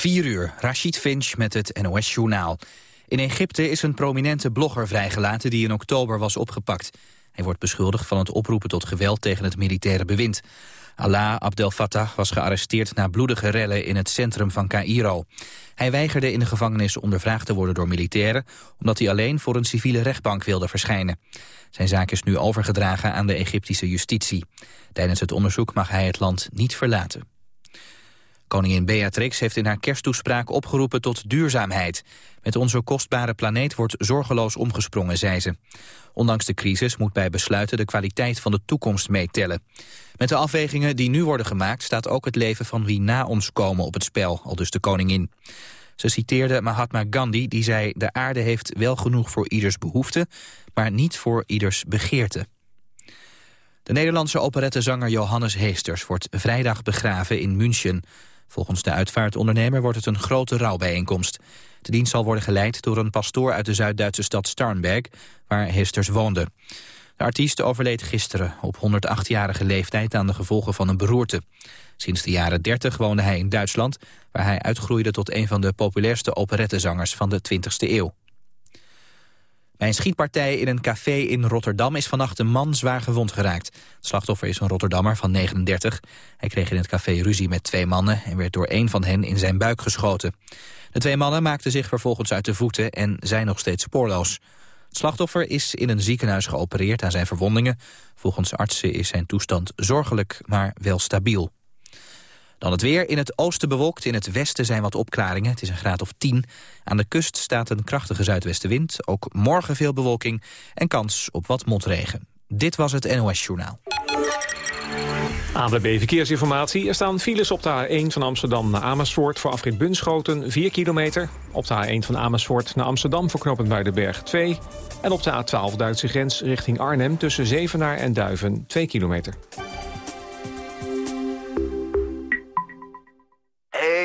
4 uur, Rashid Finch met het NOS-journaal. In Egypte is een prominente blogger vrijgelaten die in oktober was opgepakt. Hij wordt beschuldigd van het oproepen tot geweld tegen het militaire bewind. Allah Abdel Fattah was gearresteerd na bloedige rellen in het centrum van Cairo. Hij weigerde in de gevangenis ondervraagd te worden door militairen... omdat hij alleen voor een civiele rechtbank wilde verschijnen. Zijn zaak is nu overgedragen aan de Egyptische justitie. Tijdens het onderzoek mag hij het land niet verlaten. Koningin Beatrix heeft in haar kersttoespraak opgeroepen tot duurzaamheid. Met onze kostbare planeet wordt zorgeloos omgesprongen, zei ze. Ondanks de crisis moet bij besluiten de kwaliteit van de toekomst meetellen. Met de afwegingen die nu worden gemaakt staat ook het leven van wie na ons komen op het spel, al dus de koningin. Ze citeerde Mahatma Gandhi die zei de aarde heeft wel genoeg voor ieders behoefte, maar niet voor ieders begeerte. De Nederlandse operettezanger Johannes Heesters wordt vrijdag begraven in München. Volgens de uitvaartondernemer wordt het een grote rouwbijeenkomst. De dienst zal worden geleid door een pastoor uit de Zuid-Duitse stad Starnberg, waar Hesters woonde. De artiest overleed gisteren op 108-jarige leeftijd aan de gevolgen van een beroerte. Sinds de jaren 30 woonde hij in Duitsland, waar hij uitgroeide tot een van de populairste operettezangers van de 20e eeuw. Bij een schietpartij in een café in Rotterdam is vannacht een man zwaar gewond geraakt. Het slachtoffer is een Rotterdammer van 39. Hij kreeg in het café ruzie met twee mannen en werd door een van hen in zijn buik geschoten. De twee mannen maakten zich vervolgens uit de voeten en zijn nog steeds spoorloos. Het slachtoffer is in een ziekenhuis geopereerd aan zijn verwondingen. Volgens artsen is zijn toestand zorgelijk, maar wel stabiel. Dan het weer. In het oosten bewolkt, in het westen zijn wat opklaringen. Het is een graad of 10. Aan de kust staat een krachtige zuidwestenwind. Ook morgen veel bewolking en kans op wat motregen. Dit was het NOS Journaal. ANWB Verkeersinformatie. Er staan files op de A1 van Amsterdam naar Amersfoort... voor afrit Bunschoten 4 kilometer. Op de A1 van Amersfoort naar Amsterdam voor knooppunt Muidenberg 2. En op de A12 Duitse grens richting Arnhem... tussen Zevenaar en Duiven 2 kilometer.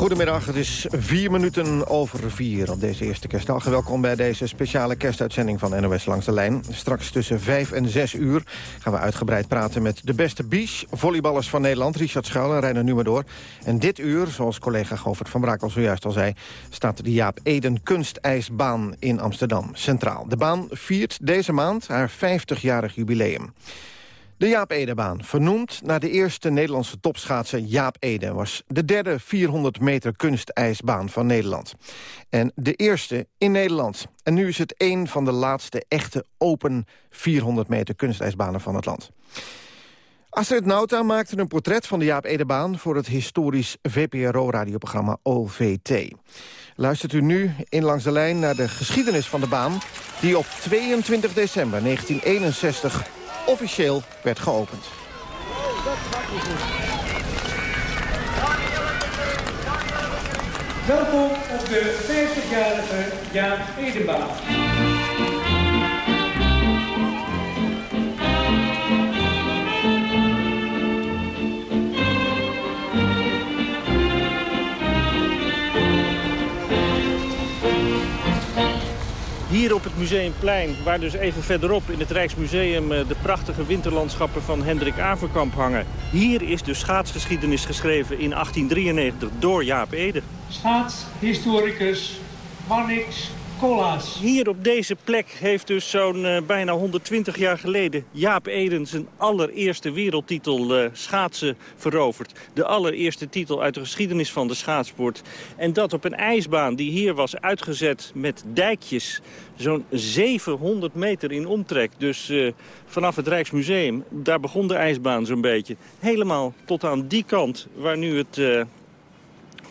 Goedemiddag, het is vier minuten over vier op deze eerste kerstdag. Welkom bij deze speciale kerstuitzending van NOS Langs de Lijn. Straks tussen vijf en zes uur gaan we uitgebreid praten met de beste beach volleyballers van Nederland. Richard Schuil en Reiner Numerdoor. En dit uur, zoals collega Govert van Braak al zojuist al zei... staat de Jaap Eden kunstijsbaan in Amsterdam centraal. De baan viert deze maand haar 50-jarig jubileum. De Jaap Edebaan, vernoemd naar de eerste Nederlandse topschaatser Jaap Ede... was de derde 400 meter kunstijsbaan van Nederland. En de eerste in Nederland. En nu is het een van de laatste echte open 400 meter kunstijsbanen van het land. Astrid Nauta maakte een portret van de Jaap Edebaan... voor het historisch VPRO-radioprogramma OVT. Luistert u nu in Langs de Lijn naar de geschiedenis van de baan... die op 22 december 1961 officieel werd geopend. Welkom op de 50-jarige Jaap Edenbaan. Museumplein, waar dus even verderop in het Rijksmuseum... eh, de prachtige winterlandschappen van Hendrik Averkamp hangen. Hier is de schaatsgeschiedenis geschreven in 1893 door Jaap Ede. Schaatshistoricus Marnix Hier op deze plek heeft dus zo'n eh, bijna 120 jaar geleden... Jaap Eden zijn allereerste wereldtitel eh, schaatsen veroverd. De allereerste titel uit de geschiedenis van de schaatsport. En dat op een ijsbaan die hier was uitgezet met dijkjes. Zo'n 700 meter in omtrek. Dus eh, vanaf het Rijksmuseum, daar begon de ijsbaan zo'n beetje. Helemaal tot aan die kant waar nu het...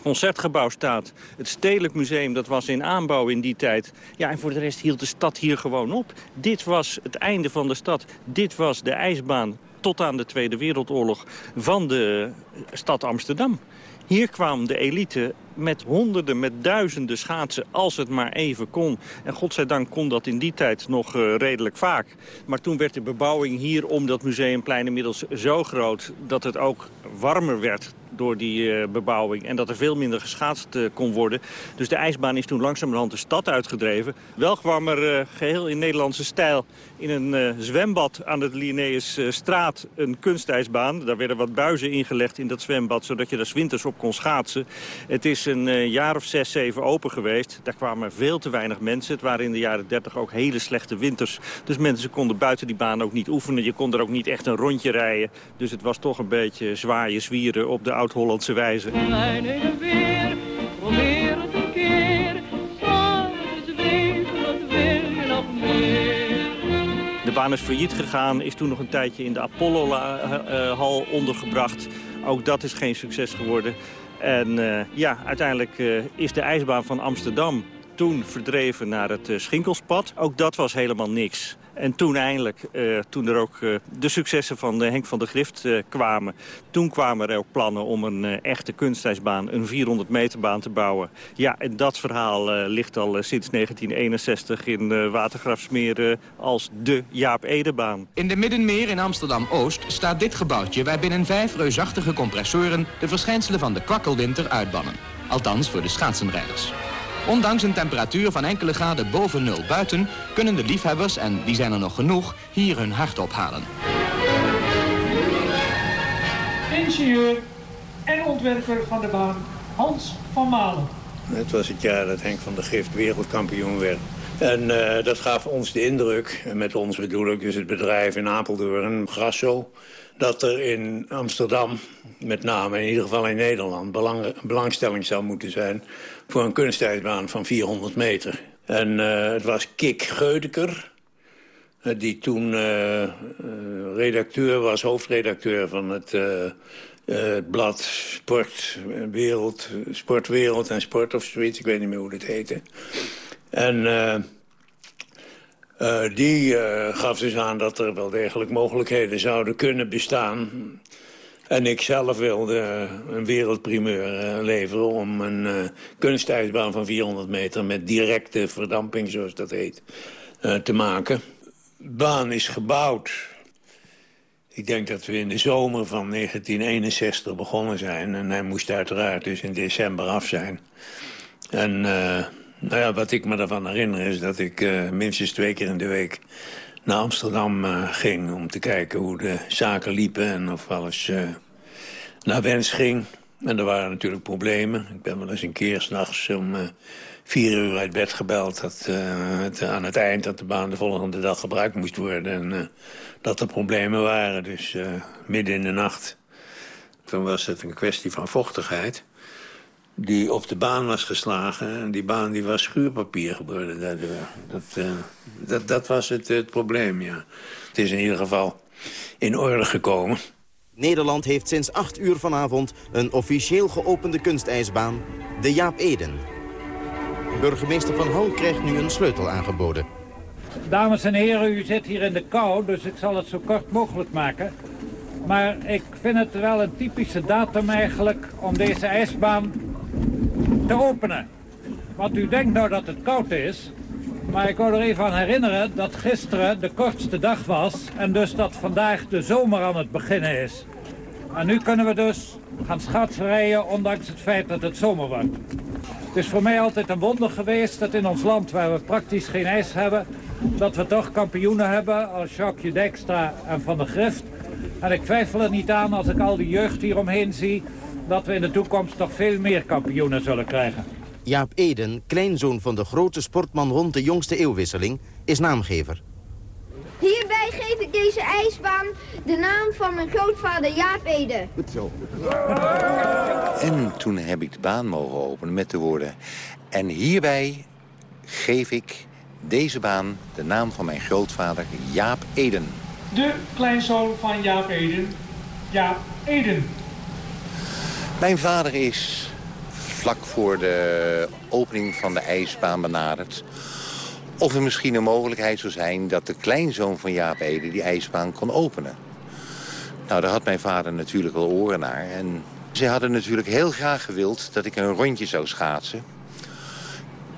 concertgebouw staat. Het Stedelijk Museum, dat was in aanbouw in die tijd. Ja, en voor de rest hield de stad hier gewoon op. Dit was het einde van de stad. Dit was de ijsbaan tot aan de Tweede Wereldoorlog van de stad Amsterdam. Hier kwam de elite met honderden, met duizenden schaatsen als het maar even kon. En godzijdank kon dat in die tijd nog eh, redelijk vaak. Maar toen werd de bebouwing hier om dat museumplein inmiddels zo groot... dat het ook warmer werd door die eh, bebouwing. En dat er veel minder geschaatst eh, kon worden. Dus de ijsbaan is toen langzamerhand de stad uitgedreven. Wel kwam er eh, geheel in Nederlandse stijl in een zwembad aan de Linnaeusstraat een kunstijsbaan. Daar werden wat buizen ingelegd in dat zwembad, zodat je daar winters op kon schaatsen. Het is een jaar of zes, zeven open geweest. Daar kwamen veel te weinig mensen. Het waren in de jaren 30 ook hele slechte winters. Dus mensen konden buiten die baan ook niet oefenen. Je kon er ook niet echt een rondje rijden. Dus het was toch een beetje zwaaien zwieren op de oud-Hollandse wijze. Mijn heen en weer, probeer het een keer. Samen zweven, wat wil je nog meer? De baan is failliet gegaan, is toen nog een tijdje in de Apollo-hal ondergebracht. Ook dat is geen succes geworden. En eh, ja, uiteindelijk eh, is de ijsbaan van Amsterdam toen verdreven naar het eh, Schinkelspad. Ook dat was helemaal niks. En toen eindelijk, eh, toen er ook eh, de successen van eh, Henk van der Grift kwamen... toen kwamen er ook plannen om een echte kunstijsbaan, een 400 meter baan te bouwen. Ja, en dat verhaal ligt al sinds 1961 in Watergraafsmeer als de Jaap Edebaan. In de Middenmeer in Amsterdam-Oost staat dit gebouwtje... waar binnen vijf reusachtige compressoren de verschijnselen van de kwakkelwinter uitbannen. Althans voor de schaatsenrijders. Ondanks een temperatuur van enkele graden boven nul buiten... kunnen de liefhebbers, en die zijn er nog genoeg, hier hun hart ophalen. Ingenieur en ontwerper van de baan Hans van Malen. Het was het jaar dat Henk van der Gift wereldkampioen werd. En eh, dat gaf ons de indruk, en met ons bedoel ik dus het bedrijf in Apeldoorn, Grasso... dat er in Amsterdam, met name in ieder geval in Nederland... Belang, belangstelling zou moeten zijn voor een kunstijsbaan van 400 meter. En eh, het was Kik Geudeker, eh, die toen redacteur was, hoofdredacteur van het... het blad Sportwereld, Sportwereld en Sport of zoiets. Ik weet niet meer hoe dat heette. En eh, eh, die eh, gaf dus aan dat er wel degelijk mogelijkheden zouden kunnen bestaan. En ik zelf wilde een wereldprimeur leveren om een kunstijsbaan van 400 meter... met directe verdamping, zoals dat heet, te maken. De baan is gebouwd ik denk dat we in de zomer van 1961 begonnen zijn. En hij moest uiteraard dus in december af zijn. En nou ja, wat ik me daarvan herinner is dat ik uh, minstens twee keer in de week naar Amsterdam uh, ging... om te kijken hoe de zaken liepen en of alles naar wens ging. En er waren natuurlijk problemen. Ik ben wel eens een keer s'nachts om vier uur uit bed gebeld... Dat, het, aan het eind dat de baan de volgende dag gebruikt moest worden... En, dat er problemen waren. Dus uh, midden in de nacht, toen was het een kwestie van vochtigheid... die op de baan was geslagen. En die baan die was schuurpapier geworden daardoor. Dat, uh, dat, dat was het, het probleem, ja. Het is in ieder geval in orde gekomen. Nederland heeft sinds 8 uur vanavond een officieel geopende kunstijsbaan, de Jaap Eden. Burgemeester Van Hal krijgt nu een sleutel aangeboden. Dames en heren, u zit hier in de kou, dus ik zal het zo kort mogelijk maken. Maar ik vind het wel een typische datum eigenlijk om deze ijsbaan te openen. Want u denkt nou dat het koud is, maar ik wil er even aan herinneren dat gisteren de kortste dag was... en dus dat vandaag de zomer aan het beginnen is. En nu kunnen we dus gaan schaatsrijden ondanks het feit dat het zomer wordt. Het is voor mij altijd een wonder geweest dat in ons land, waar we praktisch geen ijs hebben dat we toch kampioenen hebben als Jacques Dijkstra en Van der Grift. En ik twijfel er niet aan als ik al die jeugd hieromheen zie... dat we in de toekomst toch veel meer kampioenen zullen krijgen. Jaap Eden, kleinzoon van de grote sportman rond de jongste eeuwwisseling, is naamgever. Hierbij geef ik deze ijsbaan de naam van mijn grootvader Jaap Ede. Goed zo. En toen heb ik de baan mogen openen met de woorden... en hierbij geef ik deze baan de naam van mijn grootvader Jaap Eden. De kleinzoon van Jaap Eden, Jaap Eden. Mijn vader is vlak voor de opening van de ijsbaan benaderd... of er misschien een mogelijkheid zou zijn dat de kleinzoon van Jaap Eden die ijsbaan kon openen. Nou, daar had mijn vader natuurlijk wel oren naar. En ze hadden natuurlijk heel graag gewild dat ik een rondje zou schaatsen...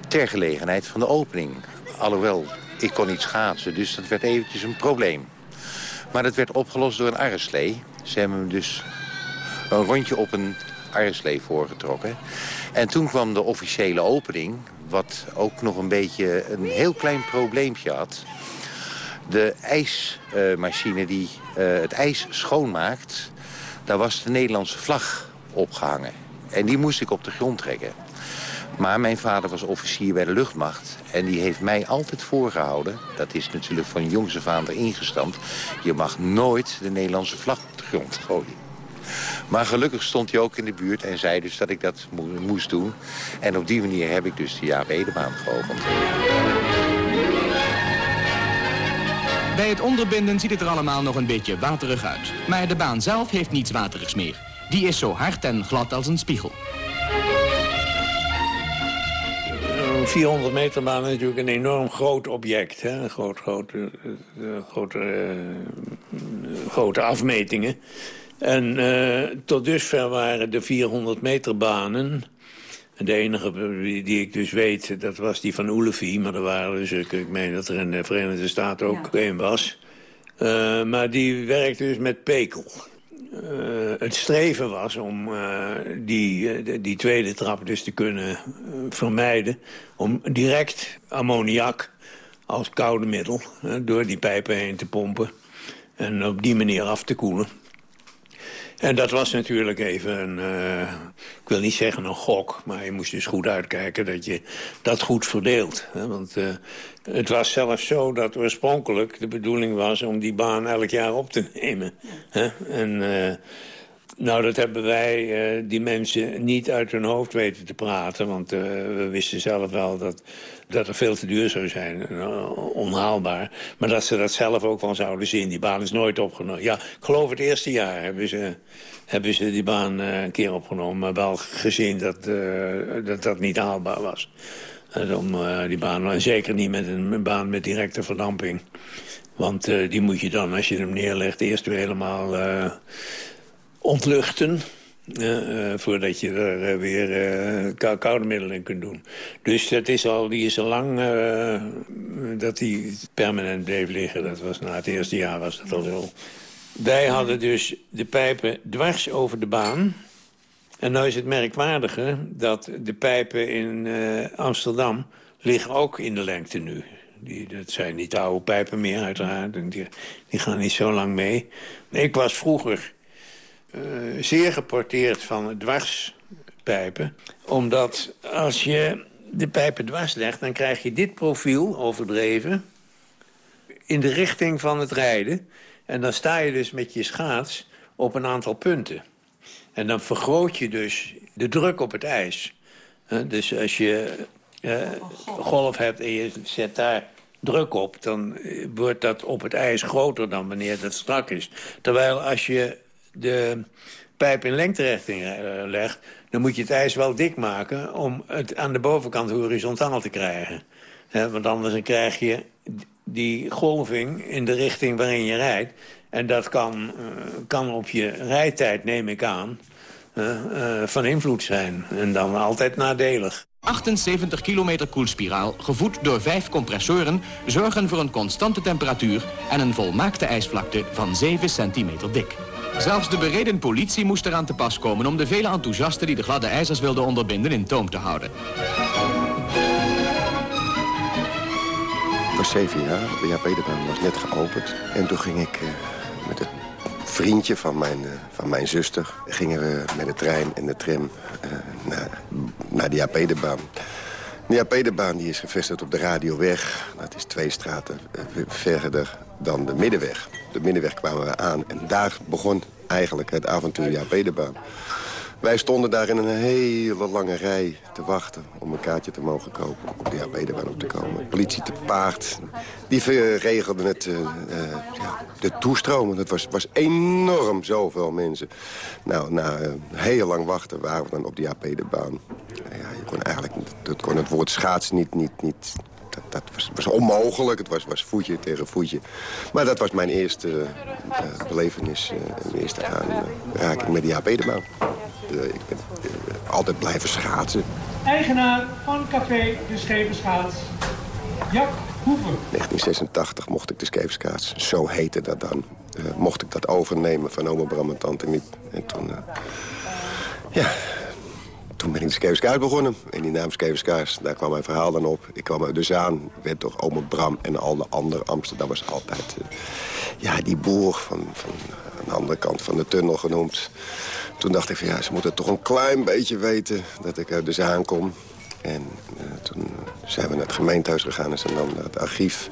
ter gelegenheid van de opening. Alhoewel, ik kon niet schaatsen, dus dat werd eventjes een probleem. Maar dat werd opgelost door een arreslee. Ze hebben hem dus een rondje op een arreslee voorgetrokken. En toen kwam de officiële opening, wat ook nog een beetje een heel klein probleempje had. De ijsmachine die eh, het ijs schoonmaakt, daar was de Nederlandse vlag opgehangen. En die moest ik op de grond trekken. Maar mijn vader was officier bij de luchtmacht. En die heeft mij altijd voorgehouden... dat is natuurlijk van jongse vader ingestampt... je mag nooit de Nederlandse vlag op de grond gooien. Maar gelukkig stond hij ook in de buurt en zei dus dat ik dat moest doen. En op die manier heb ik dus de Jaap Edebaan geopend. Bij het onderbinden ziet het er allemaal nog een beetje waterig uit. Maar de baan zelf heeft niets waterigs meer. Die is zo hard en glad als een spiegel. Een 400 meter baan is natuurlijk een enorm groot object. Hè? Een groot, groot, uh, grote, uh, grote afmetingen. En uh, tot dusver waren de 400 meter banen... De enige die ik dus weet, dat was die van Ullevi. Maar er waren dus, ik meen dat er in de Verenigde Staten ook ja. een was. Uh, maar die werkte dus met pekel. Uh, het streven was om uh, die, die tweede trap dus te kunnen vermijden. Om direct ammoniak als koude middel door die pijpen heen te pompen. En op die manier af te koelen. En dat was natuurlijk even een, uh, ik wil niet zeggen een gok... maar je moest dus goed uitkijken dat je dat goed verdeelt. Hè? Want uh, het was zelfs zo dat oorspronkelijk de bedoeling was... om die baan elk jaar op te nemen. Hè? En uh, nou, dat hebben wij die mensen niet uit hun hoofd weten te praten. Want we wisten zelf wel dat dat het veel te duur zou zijn. onhaalbaar. Maar dat ze dat zelf ook wel zouden zien. Die baan is nooit opgenomen. Ja, ik geloof het eerste jaar hebben ze, hebben ze die baan een keer opgenomen. Maar wel gezien dat dat, dat niet haalbaar was. Om die baan, en zeker niet met een, een baan met directe verdamping. Want die moet je dan, als je hem neerlegt, eerst weer helemaal ontluchten. Uh, uh, voordat je er uh, weer koude middelen in kunt doen. Dus dat is al, die is al lang dat die permanent bleef liggen. Dat was na het eerste jaar was dat al zo. Wij hadden dus de pijpen dwars over de baan. En nou is het merkwaardige dat de pijpen in Amsterdam liggen ook in de lengte nu. Die, dat zijn niet oude pijpen meer uiteraard. Die, die gaan niet zo lang mee. Ik was vroeger zeer geporteerd van dwarspijpen. Omdat als je de pijpen dwars legt, dan krijg je dit profiel overdreven... in de richting van het rijden. En dan sta je dus met je schaats op een aantal punten. En dan vergroot je dus de druk op het ijs. dus als je uh, golf hebt en je zet daar druk op... dan wordt dat op het ijs groter dan wanneer dat strak is. Terwijl als je de pijp in lengterichting uh, legt... dan moet je het ijs wel dik maken om het aan de bovenkant horizontaal te krijgen. Want anders krijg je die golving in de richting waarin je rijdt. En dat kan, uh, kan op je rijtijd, neem ik aan, uh, van invloed zijn. En dan altijd nadelig. 78 kilometer koelspiraal, gevoed door vijf compressoren... zorgen voor een constante temperatuur en een volmaakte ijsvlakte van 7 centimeter dik. Zelfs de bereden politie moest eraan te pas komen... om de vele enthousiasten die de gladde ijzers wilden onderbinden in toom te houden. was zeven jaar. De Jaap Edebaan was net geopend. En toen ging ik met het vriendje van mijn, van mijn zuster... gingen we met de trein en de tram naar, naar de Jaap Edebaan. De die is gevestigd op de Radioweg. Dat is twee straten verder dan de Middenweg. De Middenweg kwamen we aan en daar begon eigenlijk het avontuur Jaap Edebaan. Wij stonden daar in een hele lange rij te wachten om een kaartje te mogen kopen. Om de HB op te komen. Politie te paard. Die regelden het, uh, uh, ja, de toestromen. Het was, was enorm zoveel mensen. Nou, na uh, heel lang wachten waren we dan op die HP-baan. Ja, je kon eigenlijk dat kon het woord schaatsen niet, niet, niet dat, dat was, was, onmogelijk. Het was, was voetje tegen voetje. Maar dat was mijn eerste uh, belevenis. Uh, mijn eerste aanraking met die HP-baan. Uh, ik ben altijd blijven schaatsen. Eigenaar van Café De Scheverschaats, Jack Hoeven. 1986 mocht ik de Scheverschaats, zo heette dat dan. mocht ik dat overnemen van oma Bram en tante Miep. En toen... ja, toen ben ik de Skeverskaars begonnen. En die naam Skeverskaars, daar kwam mijn verhaal dan op. Ik kwam er dus aan, werd door Ome Bram en al de andere Amsterdammers altijd... Uh, ja, die boer van, van aan de andere kant van de tunnel genoemd. Toen dacht ik van ja, ze moeten toch een klein beetje weten dat ik uit de Zaan kom. En uh, toen zijn we naar het gemeentehuis gegaan en zijn dan naar het archief.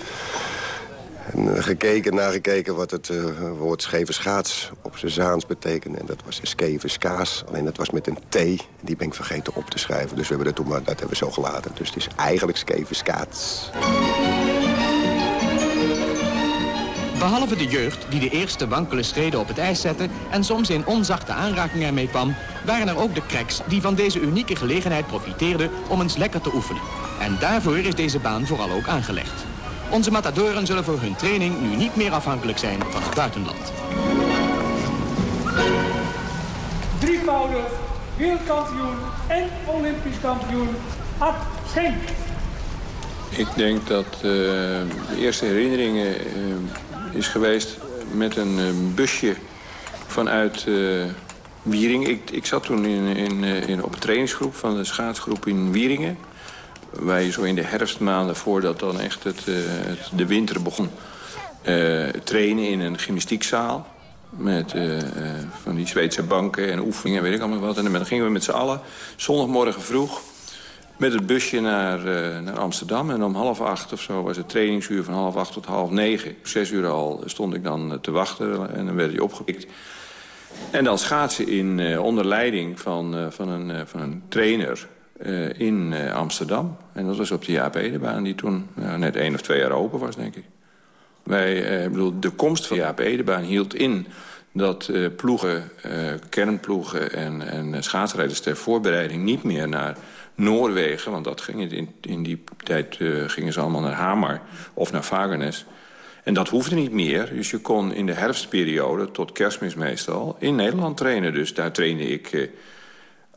En uh, gekeken, nagekeken wat het uh, woord scheve schaats op zijn Zaans betekende. En dat was scheve skaas. Alleen dat was met een T. Die ben ik vergeten op te schrijven. Dus we hebben dat toen maar, dat hebben we zo gelaten. Dus het is eigenlijk scheve skaats. Behalve de jeugd die de eerste wankele schreden op het ijs zette... en soms in onzachte aanraking ermee kwam... waren er ook de cracks die van deze unieke gelegenheid profiteerden om eens lekker te oefenen. En daarvoor is deze baan vooral ook aangelegd. Onze matadoren zullen voor hun training nu niet meer afhankelijk zijn van het buitenland. Drievoudig wereldkampioen en olympisch kampioen Art Schenk. Ik denk dat uh, de eerste herinneringen uh, is geweest met een uh, busje vanuit Wieringen. Ik, ik, zat toen in, in, in, op een trainingsgroep van de schaatsgroep in Wieringen wij zo in de herfstmaanden, voordat dan echt het, het de winter begon... Uh, trainen in een gymnastiekzaal. Met uh, van die Zweedse banken en oefeningen, weet ik allemaal wat. En dan gingen we met z'n allen zondagmorgen vroeg met het busje naar, naar Amsterdam. En om half acht of zo was het trainingsuur van half acht tot half negen. Zes uur al stond ik dan te wachten en dan werd hij opgepikt. En dan schaatsen in, onder leiding van, van, een, van een trainer uh, in uh, Amsterdam. En dat was op de Jaap Edebaan, die toen uh, net één of twee jaar open was, denk ik. Wij, bedoel, de komst van de Jaap Edebaan hield in dat ploegen, kernploegen en, en schaatsrijders ter voorbereiding niet meer naar Noorwegen... want dat ging in, in die tijd gingen ze allemaal naar Hamar of naar Vagernes... En dat hoefde niet meer. Dus je kon in de herfstperiode, tot kerstmis meestal, in Nederland trainen. Dus daar trainde ik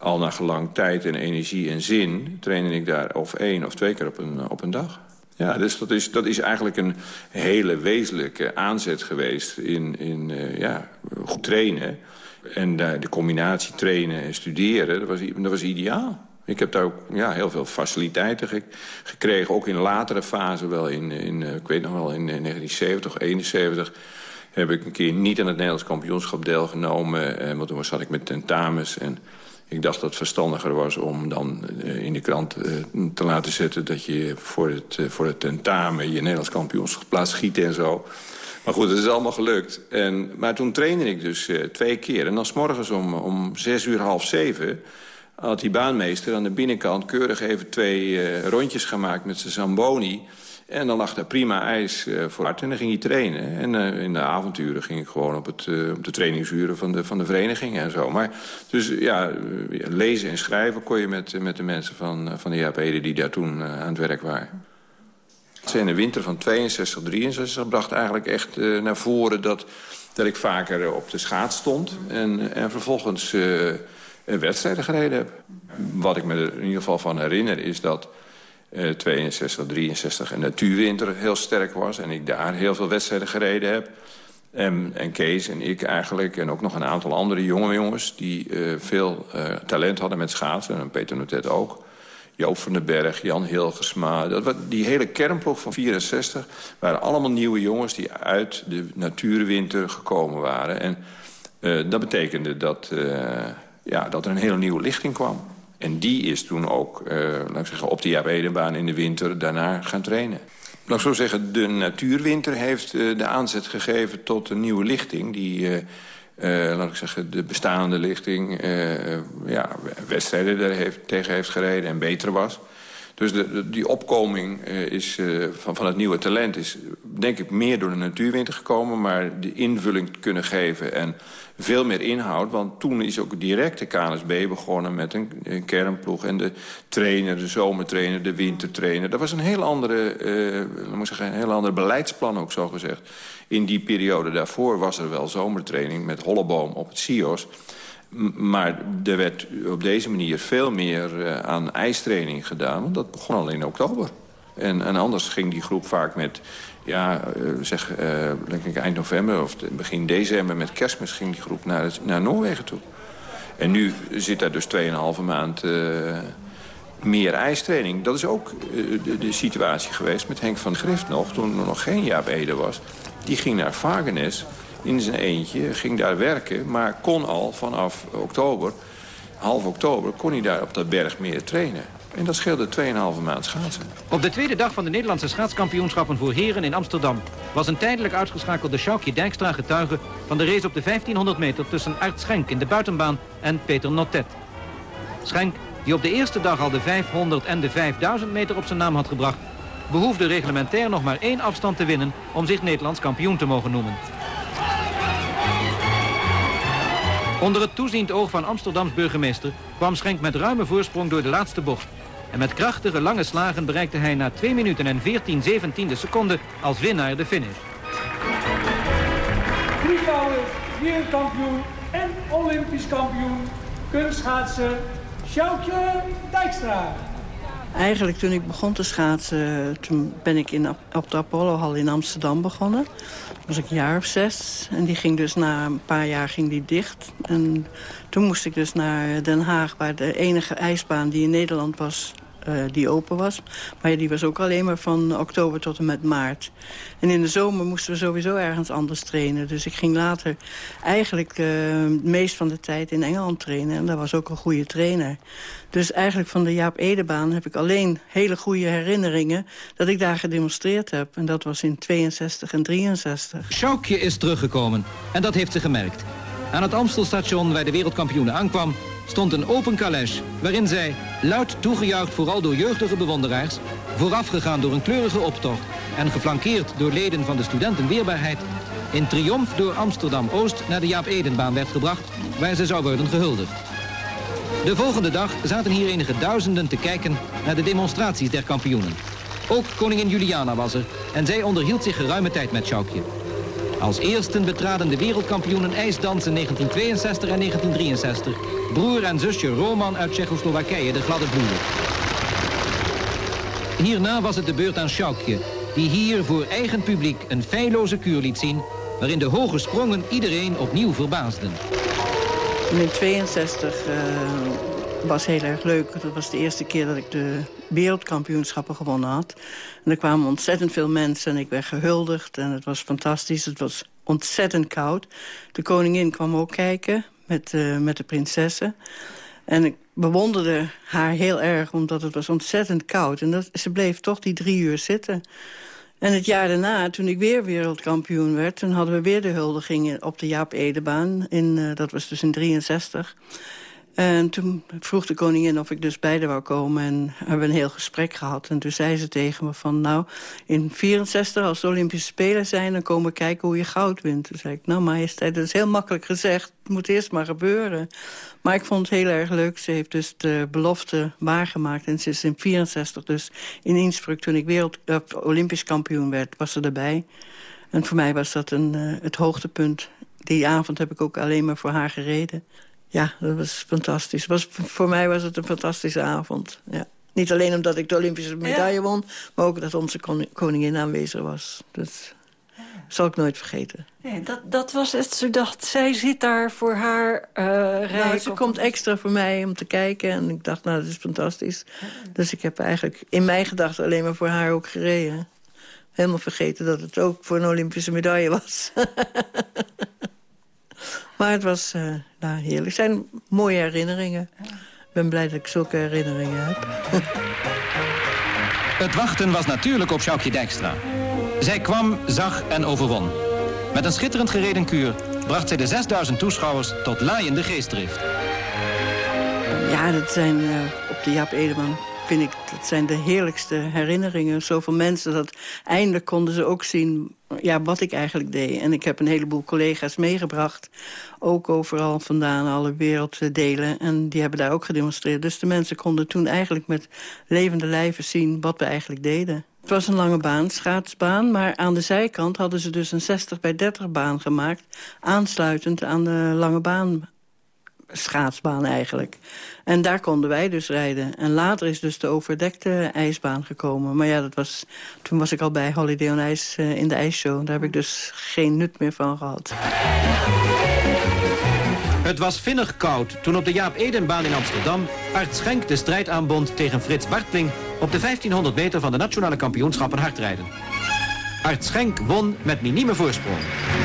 al naar gelang tijd en energie en zin... trainde ik daar of één of twee keer op een, op een dag. Ja, dus dat is, dat is eigenlijk een hele wezenlijke aanzet geweest in, in uh, ja, goed trainen. En de combinatie trainen en studeren, dat was, dat was ideaal. Ik heb daar ook ja, heel veel faciliteiten ge gekregen. Ook in latere fase, wel in, in uh, ik weet nog wel, in 1970, 71 heb ik een keer niet aan het Nederlands kampioenschap deelgenomen. want toen zat ik met tentamens en ik dacht dat het verstandiger was om dan uh, in de krant uh, te laten zetten... dat je voor het, uh, voor het tentamen je Nederlands kampioenschap plaats schiet en zo. Maar goed, het is allemaal gelukt. En, maar toen trainde ik dus twee keer. En dan morgens om, om zes uur, half zeven... had die baanmeester aan de binnenkant keurig even twee rondjes gemaakt met zijn Zamboni... En dan lag daar prima ijs uh, voor hard en dan ging hij trainen. En uh, in de avonturen ging ik gewoon op, het, uh, op de trainingsuren van de, van de vereniging en zo. Maar dus ja, lezen en schrijven kon je met, met de mensen van, van de JAP'den die daar toen aan het werk waren. In de winter van 62, 63 bracht eigenlijk echt naar voren dat, dat ik vaker op de schaats stond. En, en vervolgens wedstrijden gereden heb. Wat ik me er in ieder geval van herinner is dat... 62, 63 en natuurwinter heel sterk was. En ik daar heel veel wedstrijden gereden heb. En, en Kees en ik eigenlijk, en ook nog een aantal andere jonge jongens... die uh, veel uh, talent hadden met schaatsen, en Peter Notet ook... Joop van den Berg, Jan Hilgersma. Dat, die hele kernploeg van 64 waren allemaal nieuwe jongens... die uit de natuurwinter gekomen waren. En eh, dat betekende dat, eh, ja, dat er een hele nieuwe lichting kwam. En die is toen ook eh, laat ik zeggen, op de Jaap in de winter daarna gaan trainen. Laat ik zo zeggen, de natuurwinter heeft eh, de aanzet gegeven tot een nieuwe lichting... die, eh, laat ik zeggen, de bestaande lichting... eh, ja, wedstrijden daar heeft, tegen heeft gereden en beter was. Dus de, die opkoming eh, is, eh, van, van het nieuwe talent is denk ik meer door de natuurwinter gekomen... maar de invulling kunnen geven en veel meer inhoud. Want toen is ook direct de KNSB begonnen met een, kernploeg... en de trainer, de zomertrainer, de wintertrainer. Dat was een heel andere, laat maar zeggen, een heel ander beleidsplan ook zo gezegd. In die periode daarvoor was er wel zomertraining met Holleboom op het CIO's... Maar er werd op deze manier veel meer eh, aan ijstraining gedaan. Want dat begon al in oktober. En, en anders ging die groep vaak met... Ja, eh, zeg, eh, denk ik eind november of begin december met kerstmis... ging die groep naar, naar Noorwegen toe. En nu zit daar dus 2,5 maand meer ijstraining. Dat is ook de, de situatie geweest met Henk van Grift nog... toen er nog geen Jaap Ede was. Die ging naar Vagenes in zijn eentje, ging daar werken... maar kon al vanaf oktober, half oktober... kon hij daar op dat berg meer trainen. En dat scheelde 2,5 maand schaatsen. Op de tweede dag van de Nederlandse schaatskampioenschappen voor heren in Amsterdam... was een tijdelijk uitgeschakelde Sjoukje Dijkstra getuige van de race op de 1500 meter tussen Art Schenk in de buitenbaan en Peter Notet. Schenk, die op de eerste dag al de 500 en de 5000 meter op zijn naam had gebracht... behoefde reglementair nog maar één afstand te winnen om zich Nederlands kampioen te mogen noemen. Onder het toeziend oog van Amsterdams burgemeester kwam Schenk met ruime voorsprong door de laatste bocht. En met krachtige lange slagen bereikte hij na 2 minuten en 14 zeventiende seconden als winnaar de finish. Drievoudig wereldkampioen en olympisch kampioen kunstschaatsen Sjoukje Dijkstra. Eigenlijk toen ik begon te schaatsen, toen ben ik in, op de Apollohal in Amsterdam begonnen. Was ik een jaar of zes en die ging dus na een paar jaar ging die dicht. En toen moest ik dus naar Den Haag, waar de enige ijsbaan die in Nederland was, eh, die open was. Maar die was ook alleen maar van oktober tot en met maart. En in de zomer moesten we sowieso ergens anders trainen. Dus ik ging later eigenlijk het meest van de tijd in Engeland trainen. En daar was ook een goede trainer. Dus eigenlijk van de Jaap Edebaan heb ik alleen hele goede herinneringen... dat ik daar gedemonstreerd heb. En dat was in 62 en 63. Sjoukje is teruggekomen en dat heeft ze gemerkt. Aan het Amstelstation waar de wereldkampioene aankwam... stond een open calèche waarin zij, luid toegejuicht vooral door jeugdige bewonderaars... voorafgegaan door een kleurige optocht... en geflankeerd door leden van de studentenweerbaarheid... in triomf door Amsterdam-Oost naar de Jaap Edenbaan werd gebracht... waar ze zou worden gehuldigd. De volgende dag zaten hier enige duizenden te kijken naar de demonstraties der kampioenen. Ook koningin Juliana was er en zij onderhield zich geruime tijd met Sjoukje. Als eersten betraden de wereldkampioenen ijsdansen 1962 en 1963... broer en zusje Roman uit Tsjechoslowakije, de gladde vloer. Hierna was het de beurt aan Sjoukje... die hier voor eigen publiek een feilloze kuur liet zien... waarin de hoge sprongen iedereen opnieuw verbaasden. En in 62 eh, was heel erg leuk. Dat was de eerste keer dat ik de wereldkampioenschappen gewonnen had. En er kwamen ontzettend veel mensen en ik werd gehuldigd. En het was fantastisch. Het was ontzettend koud. De koningin kwam ook kijken met, eh, met de prinsessen. En ik bewonderde haar heel erg, omdat het was ontzettend koud. En dat, ze bleef toch die drie uur zitten. En het jaar daarna, toen ik weer wereldkampioen werd... toen hadden we weer de huldiging op de Jaap Edebaan. In, eh, dat was dus in 63. En toen vroeg de koningin of ik dus beide wou komen. En hebben een heel gesprek gehad. En toen zei ze tegen me van... nou, in 64, als de Olympische Spelen zijn... dan komen we kijken hoe je goud wint. Toen zei ik, nou majesteit, dat is heel makkelijk gezegd. Het moet eerst maar gebeuren. Maar ik vond het heel erg leuk. Ze heeft dus de belofte waargemaakt. En ze is in 64 dus in Innsbruck... toen ik wereld, uh, Olympisch kampioen werd, was ze erbij. En voor mij was dat een, uh, het hoogtepunt. Die avond heb ik ook alleen maar voor haar gereden. Ja, dat was fantastisch. Was, voor mij was het een fantastische avond. Ja. Niet alleen omdat ik de Olympische medaille ja. won... maar ook dat onze koningin aanwezig was. Dus zal ik nooit vergeten. Nee, dat, dat was het. Ze dacht, zij zit daar voor haar uh, rijk. Nou, ze komt extra voor mij om te kijken. En ik dacht, nou, dat is fantastisch. Dus ik heb eigenlijk in mijn gedachten alleen maar voor haar ook gereden. Helemaal vergeten dat het ook voor een Olympische medaille was. maar het was uh, nou, heerlijk. Het zijn mooie herinneringen. Ik ben blij dat ik zulke herinneringen heb. het wachten was natuurlijk op Sjoukje Dijkstra. Zij kwam, zag en overwon. Met een schitterend gereden kuur bracht zij de 6000 toeschouwers tot laaiende geestdrift. Ja, dat zijn uh, op de Jaap Edelman vind ik, dat zijn de heerlijkste herinneringen. Zoveel mensen, dat eindelijk konden ze ook zien ja, wat ik eigenlijk deed. En ik heb een heleboel collega's meegebracht. Ook overal vandaan, alle werelddelen. En die hebben daar ook gedemonstreerd. Dus de mensen konden toen eigenlijk met levende lijven zien wat we eigenlijk deden. Het was een lange baan, schaatsbaan, maar aan de zijkant hadden ze dus een 60 bij 30 baan gemaakt. Aansluitend aan de lange baan schaatsbaan eigenlijk. En daar konden wij dus rijden. En later is dus de overdekte ijsbaan gekomen. Maar ja, dat was, toen was ik al bij Holiday on Ice uh, in de ijsshow. Daar heb ik dus geen nut meer van gehad. Het was vinnig koud toen op de Jaap Edenbaan in Amsterdam... Art Schenk de strijd aanbond tegen Frits Bartling... op de 1500 meter van de nationale kampioenschappen hardrijden. Art Schenk won met minieme voorsprong.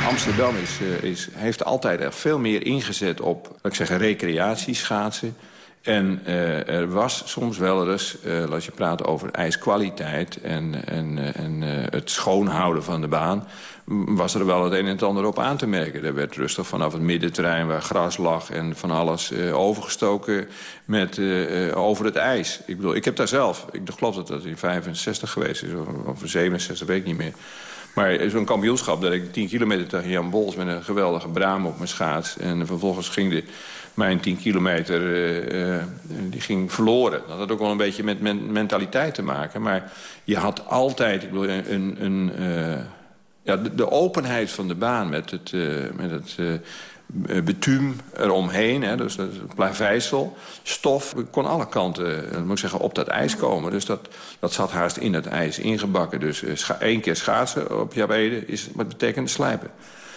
Amsterdam is, uh, is, heeft altijd er veel meer ingezet op ik zeggen, recreatie, schaatsen. En uh, er was soms wel eens, uh, als je praat over ijskwaliteit... en, en, en het schoonhouden van de baan... was er wel het een en het ander op aan te merken. Er werd rustig vanaf het middenterrein waar gras lag... en van alles overgestoken met, over het ijs. Ik bedoel, ik heb daar zelf... ik geloof dat dat in 65 geweest is, of, of 67, weet ik niet meer... Maar zo'n kampioenschap dat ik 10 kilometer tegen Jan Bols... met een geweldige braam op mijn schaats... en vervolgens ging de, mijn 10 kilometer die ging verloren. Dat had ook wel een beetje met men mentaliteit te maken. Maar je had altijd ik bedoel, een... een ja, de, de, openheid van de baan met het, met het betuum eromheen. Hè, dus plaveisel, stof, kon alle kanten moet ik zeggen, op dat ijs komen. Dus dat, dat zat haast in het ijs ingebakken. Dus één keer schaatsen op Jabede is wat betekent slijpen.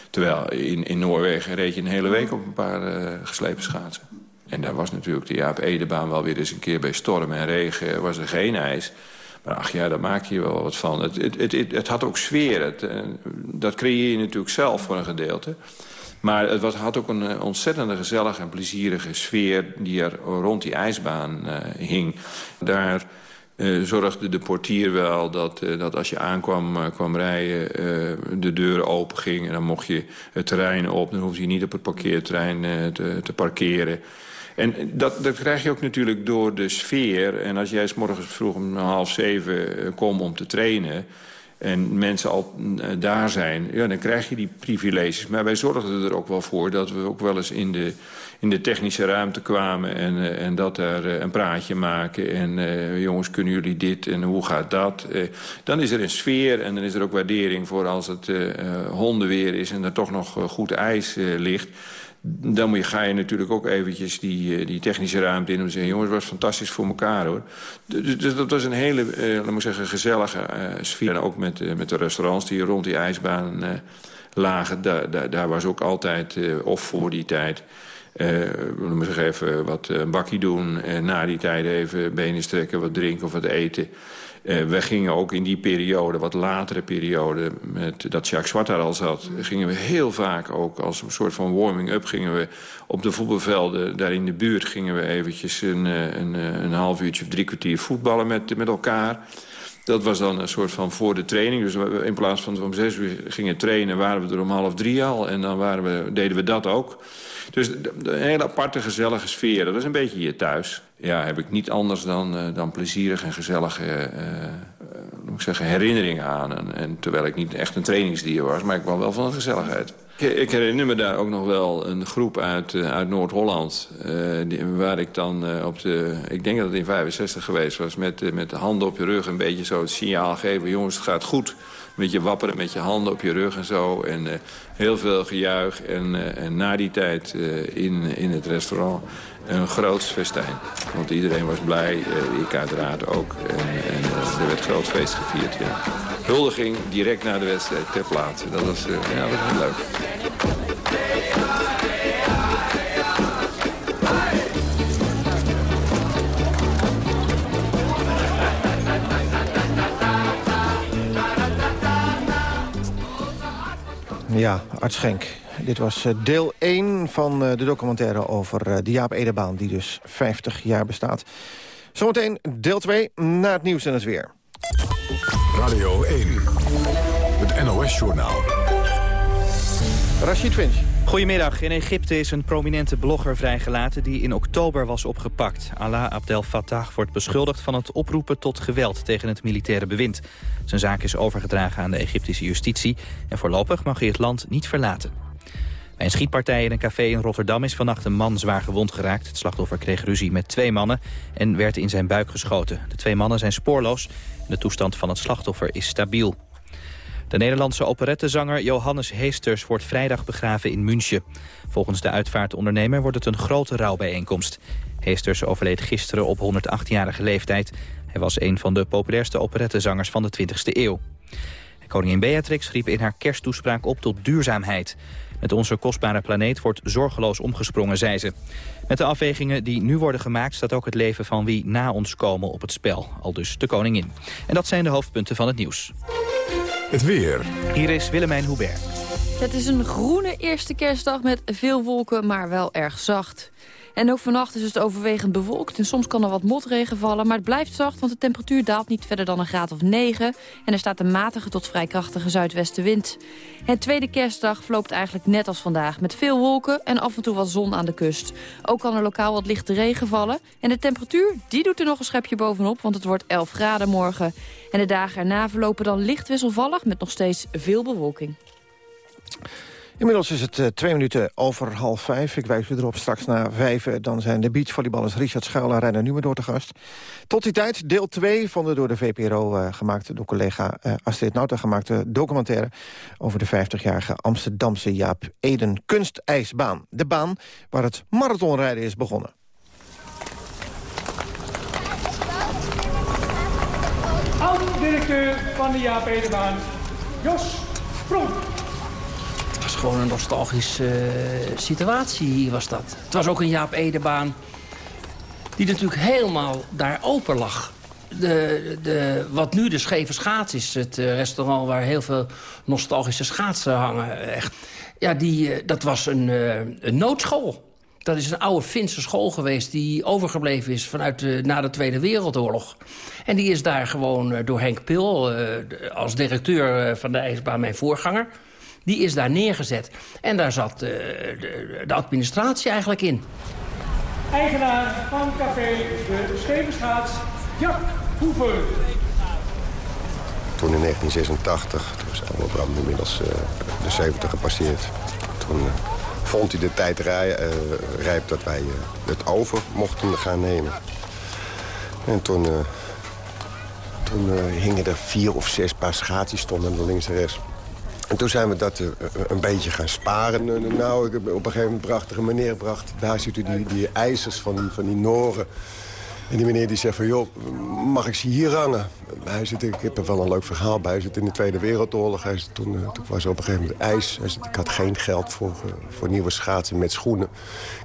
Terwijl in, in Noorwegen reed je een hele week op een paar geslepen schaatsen. En daar was natuurlijk de Jaap Edebaan wel weer eens een keer bij storm en regen. Was er geen ijs. Maar ach ja, daar maak je wel wat van. Het, het, het, het had ook sfeer. Uh, dat creëer je natuurlijk zelf voor een gedeelte. Maar het was, had ook een ontzettende gezellige en plezierige sfeer... die er rond die ijsbaan uh, hing. Daar uh, zorgde de portier wel dat, dat als je aankwam kwam rijden... de deur open ging en dan mocht je het terrein op. Dan hoefde je niet op het parkeerterrein te, te, parkeren. En dat, dat krijg je ook natuurlijk door de sfeer. En als jij s morgens vroeg om half zeven komt om te trainen en mensen al daar zijn, ja, dan krijg je die privileges. Maar wij zorgden er ook wel voor dat we ook wel eens in de, in de technische ruimte kwamen... en, uh, en dat daar een praatje maken. En jongens, kunnen jullie dit en hoe gaat dat? dan is er een sfeer en dan is er ook waardering voor als het hondenweer is... en er toch nog goed ijs ligt dan ga je natuurlijk ook eventjes die, die technische ruimte in... om te zeggen, jongens, het was fantastisch voor elkaar, hoor. Dus, dat was een hele, uh, laat zeggen, gezellige uh, sfeer. En ook met, met de restaurants die rond die ijsbaan lagen. Daar, daar, was ook altijd, of voor die tijd... Laat zeggen, even wat bakkie doen. En na die tijd even benen strekken, wat drinken of wat eten. Uh, we gingen ook in die periode, wat latere periode... Met, dat Jacques Zwart daar al zat... gingen we heel vaak ook als een soort van warming-up... gingen we op de voetbalvelden daar in de buurt... gingen we eventjes een, een, een half uurtje of drie kwartier voetballen met, met elkaar... Dat was dan een soort van voor de training. Dus in plaats van om zes uur gingen trainen... waren we er om half drie al. En dan waren we, deden we dat ook. Dus een hele aparte, gezellige sfeer. Dat is een beetje hier thuis. Ja, heb ik niet anders dan, uh, dan plezierig en gezellige uh, moet ik zeggen, herinneringen aan. En, terwijl ik niet echt een trainingsdier was, maar ik kwam wel van de gezelligheid. Ik, herinner me daar ook nog wel een groep uit, uh, uit Noord-Holland... waar ik dan op de... Ik denk dat het in 65 geweest was... met, met de handen op je rug een beetje zo het signaal geven... jongens, het gaat goed beetje wapperen met je handen op je rug en zo. En eh, heel veel gejuich. En, eh, en na die tijd eh, in, in het restaurant een groot festijn. Want iedereen was blij, ik uiteraard ook. En, er werd groot feest gevierd. Huldiging direct na de wedstrijd ter plaatse. Dat was, ja, dat was leuk. Ja, Art Schenk. Dit was eh, deel 1 van eh, de documentaire over eh, de Jaap Edebaan... die dus 50 jaar bestaat. Zometeen deel 2 na het nieuws en het weer. Radio 1, het NOS-journaal. Rashid Finch. Goedemiddag. In Egypte is een prominente blogger vrijgelaten die in oktober was opgepakt. Alaa Abdel Fattah wordt beschuldigd van het oproepen tot geweld tegen het militaire bewind. Zijn zaak is overgedragen aan de Egyptische justitie en voorlopig mag hij het land niet verlaten. Bij een schietpartij in een café in Rotterdam is vannacht een man zwaar gewond geraakt. Het slachtoffer kreeg ruzie met twee mannen en werd in zijn buik geschoten. De twee mannen zijn spoorloos en de toestand van het slachtoffer is stabiel. De Nederlandse operettezanger Johannes Heesters wordt vrijdag begraven in München. Volgens de uitvaartondernemer wordt het een grote rouwbijeenkomst. Heesters overleed gisteren op 108-jarige leeftijd. Hij was een van de populairste operettezangers van de 20e eeuw. Koningin Beatrix riep in haar kersttoespraak op tot duurzaamheid. Met onze kostbare planeet wordt zorgeloos omgesprongen, zei ze. Met de afwegingen die nu worden gemaakt... staat ook het leven van wie na ons komen op het spel. Al dus de koningin. En dat zijn de hoofdpunten van het nieuws. Het weer. Hier is Willemijn Hubert. Het is een groene eerste kerstdag met veel wolken, maar wel erg zacht. En ook vannacht is het overwegend bewolkt en soms kan er wat motregen vallen. Maar het blijft zacht, want de temperatuur daalt niet verder dan een graad of 9. En er staat een matige tot vrij krachtige zuidwestenwind. Het tweede kerstdag verloopt eigenlijk net als vandaag. Met veel wolken en af en toe wat zon aan de kust. Ook kan er lokaal wat lichte regen vallen. En de temperatuur, die doet er nog een schepje bovenop, want het wordt 11 graden morgen. En de dagen erna verlopen dan licht wisselvallig met nog steeds veel bewolking. Inmiddels is het uh, twee minuten over half vijf. Ik wijs u erop straks na vijf. eh, Dan zijn de beachvolleyballers Richard Schuil en Reiner Numer door te gast. Tot die tijd deel 2 van de door de VPRO eh, gemaakte... door collega eh, Astrid Nauta gemaakte documentaire... over de 50-jarige Amsterdamse Jaap Eden kunstijsbaan. De baan waar het marathonrijden is begonnen. Oud-directeur van de Jaap Edebaan, Jos Pronk. Was gewoon een nostalgische eh, situatie was dat. Het was ook een Jaap Edebaan die natuurlijk helemaal daar open lag. De, de, wat nu de Scheve Schaats is, het eh, restaurant waar heel veel nostalgische schaatsen hangen. Echt. Ja, die, eh, dat was een, een noodschool. Dat is een oude Finse school geweest die overgebleven is vanuit na de Tweede Wereldoorlog. En die is daar gewoon door Henk Pil, als directeur van de ijsbaan, mijn voorganger... die is daar neergezet. En daar zat eh, de, de administratie eigenlijk in. Eigenaar van café De Scheverschaats, Jack Hoever. Toen in 1986, toen was Elmer Bram inmiddels eh, de 70 gepasseerd. Toen eh, vond hij de tijd rij, eh, rijp dat wij het over mochten gaan nemen. En toen, eh, toen hingen er vier of zes paar schaatsen stonden links en rechts. En toen zijn we dat eh, een beetje gaan sparen. Eh, nou, ik op een gegeven moment bracht een meneer, bracht, daar zitten die, die ijzers van van die Noren. En die meneer die zegt van, joh, mag ik ze hier hangen? Hij zit, ik heb er wel een leuk verhaal bij. Hij zit in de Tweede Wereldoorlog. Hij toen, eh, toen was er op een gegeven moment ijs. Ik had geen geld voor, eh, voor nieuwe schaatsen met schoenen.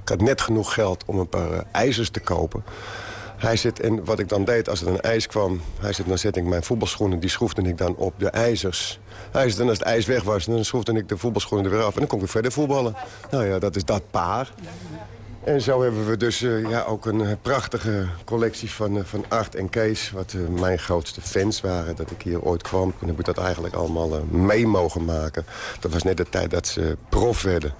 Ik had net genoeg geld om een paar eh, ijzers te kopen. Hij zit, en wat ik dan deed als er een ijs kwam... Hij zit, dan zet ik mijn voetbalschoenen, die schroefde ik dan op de ijzers. Hij zit, en als het ijs weg was, dan schroefde ik de voetbalschoenen er weer af. En dan kon ik verder voetballen. Nou ja, dat is dat paar. En zo hebben we dus eh, ja, ook een eh, prachtige collectie van, eh, van Art en Kees... wat mijn grootste fans waren dat ik hier ooit kwam. Toen heb ik dat eigenlijk allemaal mee mogen maken. Dat was net de tijd dat ze prof werden.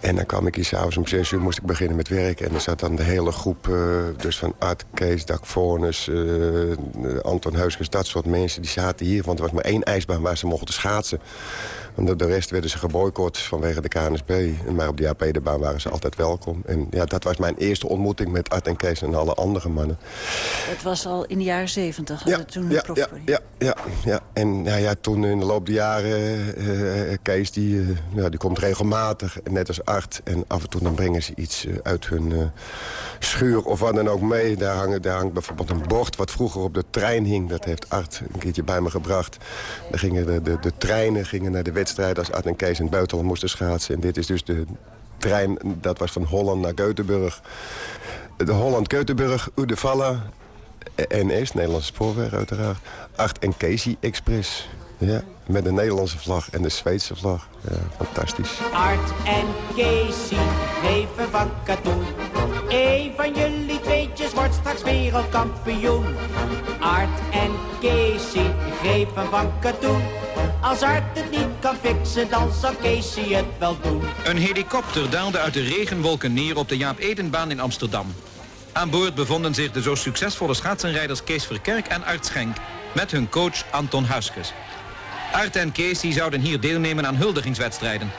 En dan kwam ik hier s'avonds om zes uur moest ik beginnen met werken. En er zat dan de hele groep, eh, dus van Art, Kees, Dak Voornes, eh, Anton Huiskes, dat soort mensen, die zaten hier. Want er was maar één ijsbaan waar ze mochten schaatsen. Want de rest werden ze geboycott vanwege de KNSB. Maar op de AP-baan waren ze altijd welkom. En ja, dat was mijn eerste ontmoeting met Art en Kees en alle andere mannen. Het was al in de jaren zeventig. Ja, toen ja, ja, ja, ja, ja. En ja, ja, toen in de loop der jaren, uh, Kees die, uh, ja, die komt regelmatig, net als Art. En af en toe dan brengen ze iets uit hun schuur of wat dan ook mee. Daar, hangen, daar hangt bijvoorbeeld een bord wat vroeger op de trein hing. Dat heeft Art een keertje bij me gebracht. Dan gingen de, de, de treinen gingen naar de wedstrijd als Art en Kees in het buitenland moesten schaatsen. En dit is dus de trein, dat was van Holland naar Göteborg. De Holland-Göteborg, Udevalla, NS, Nederlandse spoorweg uiteraard. Art en Casey Express. Ja, met de Nederlandse vlag en de Zweedse vlag. Ja, fantastisch. Art en Casey geven van katoen. Eén van jullie tweetjes wordt straks wereldkampioen. Art en Casey geven van katoen. Als Art het niet kan fixen, dan zal Casey het wel doen. Een helikopter daalde uit de regenwolken neer op de Jaap Edenbaan in Amsterdam. Aan boord bevonden zich de zo succesvolle schaatsenrijders Kees Verkerk en Art Schenk... met hun coach Anton Huskes. Art en Casey zouden hier deelnemen aan huldigingswedstrijden.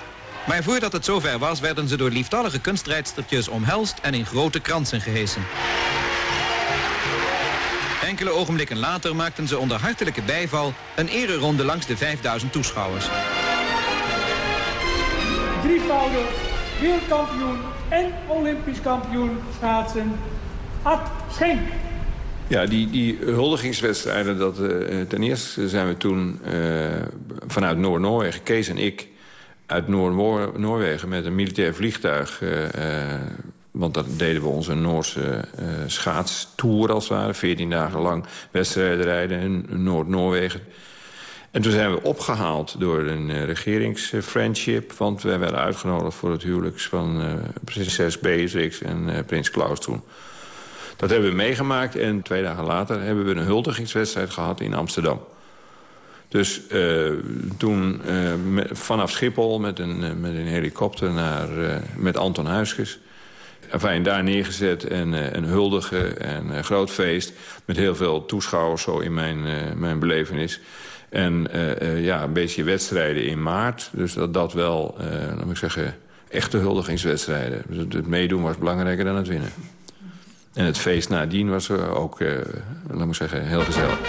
Maar voordat het zover was, werden ze door lieftallige kunstrijdstertjes omhelst en in grote kransen gehesen. Enkele ogenblikken later maakten ze onder hartelijke bijval een ereronde langs de 5000 toeschouwers. Drievoudig wereldkampioen en olympisch kampioen schaatsen Art Schenk. Ja, die, die huldigingswedstrijden, dat, uh, ten eerste zijn we toen uh, vanuit Noord-Noorwegen, Kees en ik, uit Noord-Noorwegen met een militair vliegtuig. Uh, want dat deden we onze Noorse schaatstour als het ware. 14 dagen lang wedstrijden rijden in Noord-Noorwegen. En toen zijn we opgehaald door een regeringsfriendship. Want wij werden uitgenodigd voor het huwelijks van prinses Beatrix en prins Klaus toen. Dat hebben we meegemaakt en twee dagen later hebben we een huldigingswedstrijd gehad in Amsterdam. Dus uh, toen met, vanaf Schiphol met een, uh, met een helikopter naar, met Anton Huiskes. Enfin, daar neergezet en een huldigen en groot feest. Met heel veel toeschouwers zo in mijn, mijn belevenis. En ja, een beetje wedstrijden in maart. Dus dat, dat wel, laat ik zeggen, echte huldigingswedstrijden. Dus het meedoen was belangrijker dan het winnen. En het feest nadien was er ook, uh, laat me zeggen, heel gezellig.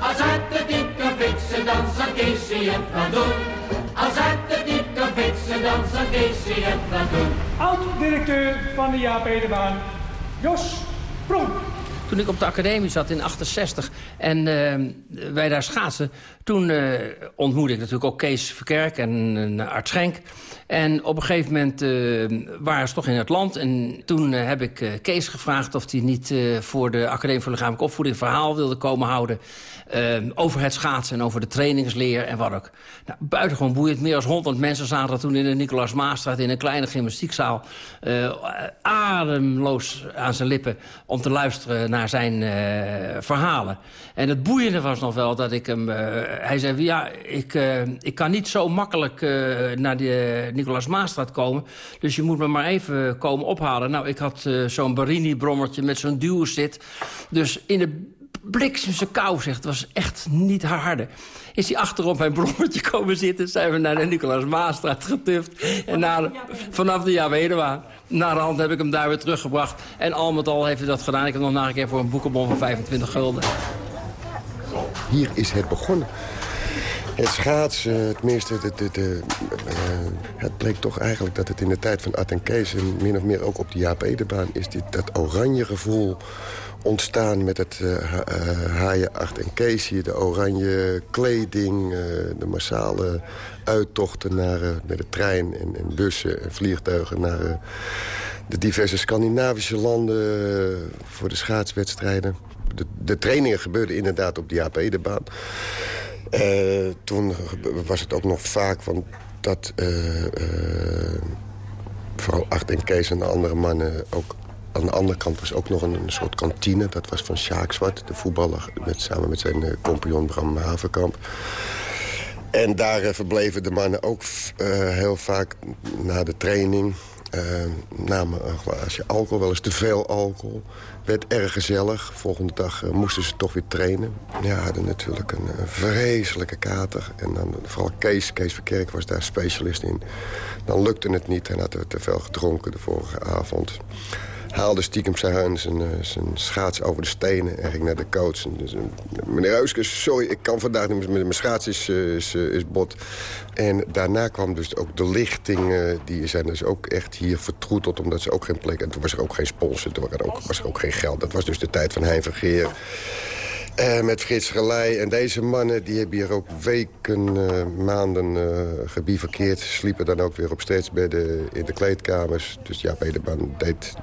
Als het niet kan fixen, dan zal Casey het wel doen. Als Art het niet kan fixen, dan zal Casey het wel doen. Oud-directeur van de Jaap Edebaan, Jos Pronk. Toen ik op de academie zat in 68 en uh, wij daar schaatsen... toen uh, ontmoette ik natuurlijk ook Kees Verkerk en uh, Art Schenk. En op een gegeven moment uh, waren ze toch in het land. En toen heb ik Kees gevraagd of hij niet voor de Academie voor Lichamelijke Opvoeding... een verhaal wilde komen houden over het schaatsen en over de trainingsleer en wat ook. Nou, buitengewoon boeiend. Meer dan 100 mensen zaten toen in de Nicolaas Maastraat... in een kleine gymnastiekzaal. Ademloos aan zijn lippen om te luisteren naar zijn verhalen. En het boeiende was nog wel dat ik hem... hij zei, ja, ik, ik kan niet zo makkelijk naar de Nicolaas Maastraat komen. Dus je moet me maar even komen ophalen. Nou, ik had zo'n Barini-brommertje met zo'n duwzit. Dus in de bliksemse kou, zegt. Het was echt niet harde. Is hij achterop mijn brommetje komen zitten... zijn we naar de Nicolaas Maastraat getuft. En naar, vanaf de Jawedewa. Na de hand heb ik hem daar weer teruggebracht. En al met al heeft hij dat gedaan. Ik heb nog na een keer voor een boekenbon van 25 gulden. Hier is het begonnen. Het schaatsen, de, de, uh, het bleek toch eigenlijk dat het in de tijd van Art en Kees... en min of meer ook op de Jaap Edebaan is dit, dat oranje gevoel ontstaan met het uh, haaien Art en Casey. De oranje kleding, de massale uittochten naar, met de trein en, en, bussen en vliegtuigen... naar de diverse Scandinavische landen voor de schaatswedstrijden. De, de trainingen gebeurden inderdaad op de Jaap Edebaan. toen was het ook nog vaak van dat... vooral Art en Kees en de andere mannen ook aan de andere kant was ook nog een, soort kantine. Dat was van Sjaak Zwart, de voetballer, met, samen met zijn compagnon Bram Haverkamp. En daar eh, verbleven de mannen ook eh, heel vaak na de training. Uh, namen een glaasje alcohol, wel eens te veel alcohol. Werd erg gezellig. Volgende dag moesten ze toch weer trainen. Ja, hadden natuurlijk een vreselijke kater. En dan vooral Kees, Kees Verkerk was daar specialist in. Dan lukte het niet en had te veel gedronken de vorige avond haalde stiekem zijn, zijn, eh, zijn schaats over de stenen en ging naar de coach. Dus, meneer Euskes, sorry, ik kan vandaag niet, mijn schaats is, eh, is, eh, bot. En daarna kwam dus ook de lichting, die zijn dus ook echt hier vertroeteld... omdat ze ook geen plek... en toen was er ook geen sponsor, toen was er ook geen geld. Dat was dus de tijd van Hein Vergeer. Met Frits Gelei. En deze mannen die hebben hier ook weken, maanden uh, gebivakkeerd. Sliepen dan ook weer op steedsbedden in de kleedkamers. Dus ja, Peterban deed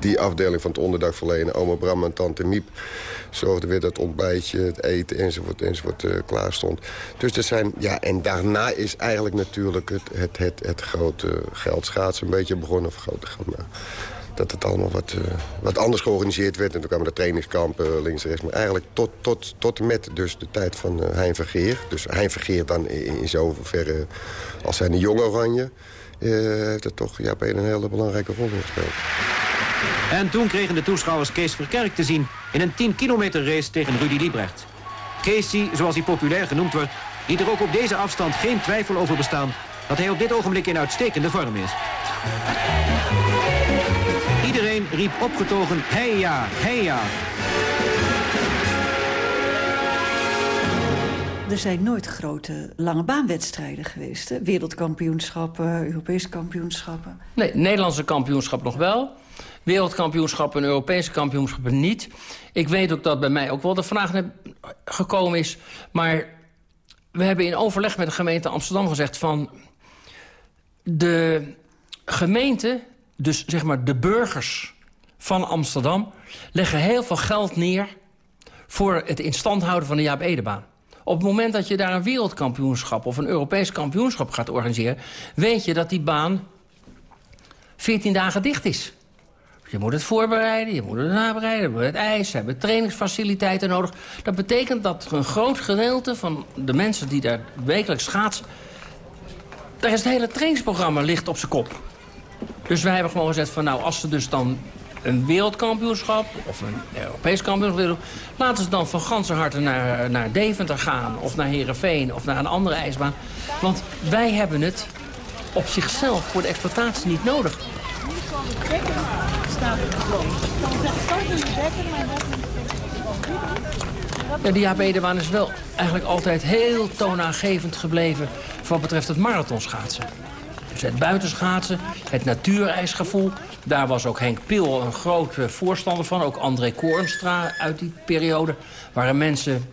die afdeling van het onderdak verlenen. Oma Bram en tante Miep zorgden weer dat het ontbijtje, het eten enzovoort, enzovoort uh, klaar stond. Dus er zijn, ja, en daarna is eigenlijk natuurlijk het, het, het, het grote geldschaatsen een beetje begonnen. Of geld, dat het allemaal wat, uh, wat anders georganiseerd werd. En toen kwamen de trainingskampen links en rechts. Maar eigenlijk tot, tot, tot met dus de tijd van uh, Hein Vergeer. Dus Hein Vergeer dan in, in zoverre als zijn de jonge oranje... heeft het toch ja, een hele belangrijke rol gespeeld. En toen kregen de toeschouwers Kees Verkerk te zien... in een 10 kilometer race tegen Rudy Liebrecht. Casey, zoals hij populair genoemd wordt... liet er ook op deze afstand geen twijfel over bestaan... dat hij op dit ogenblik in uitstekende vorm is. Iedereen riep opgetogen, hey ja, hey ja. Er zijn nooit grote lange baanwedstrijden geweest. Hè? Wereldkampioenschappen, Europese kampioenschappen. Nee, Nederlandse kampioenschap nog wel wereldkampioenschappen en Europese kampioenschappen niet. Ik weet ook dat bij mij ook wel de vraag gekomen is. Maar we hebben in overleg met de gemeente Amsterdam gezegd van... de gemeente, dus zeg maar de burgers van Amsterdam... leggen heel veel geld neer voor het in stand houden van de Jaap Edebaan. Op het moment dat je daar een wereldkampioenschap of een Europees kampioenschap gaat organiseren... weet je dat die baan 14 dagen dicht is. Je moet het voorbereiden, je moet het nabereiden, je moet het ijs, hebben trainingsfaciliteiten nodig. Dat betekent dat een groot gedeelte van de mensen die daar wekelijks schaatsen... daar is het hele trainingsprogramma ligt op zijn kop. Dus wij hebben gewoon gezegd van nou, als ze dus dan een wereldkampioenschap of een Europees kampioenschap willen... laten ze dan van ganse harte naar, naar Deventer gaan of naar Heerenveen of naar een andere ijsbaan. Want wij hebben het op zichzelf voor de exploitatie niet nodig staat het gewoon. Ja, die Jaap Edebaan is wel eigenlijk altijd heel toonaangevend gebleven... wat betreft het marathonschaatsen. Dus het buitenschaatsen, het natuurijsgevoel. Daar was ook Henk Pil een groot voorstander van. Ook André Koornstra uit die periode. Waren mensen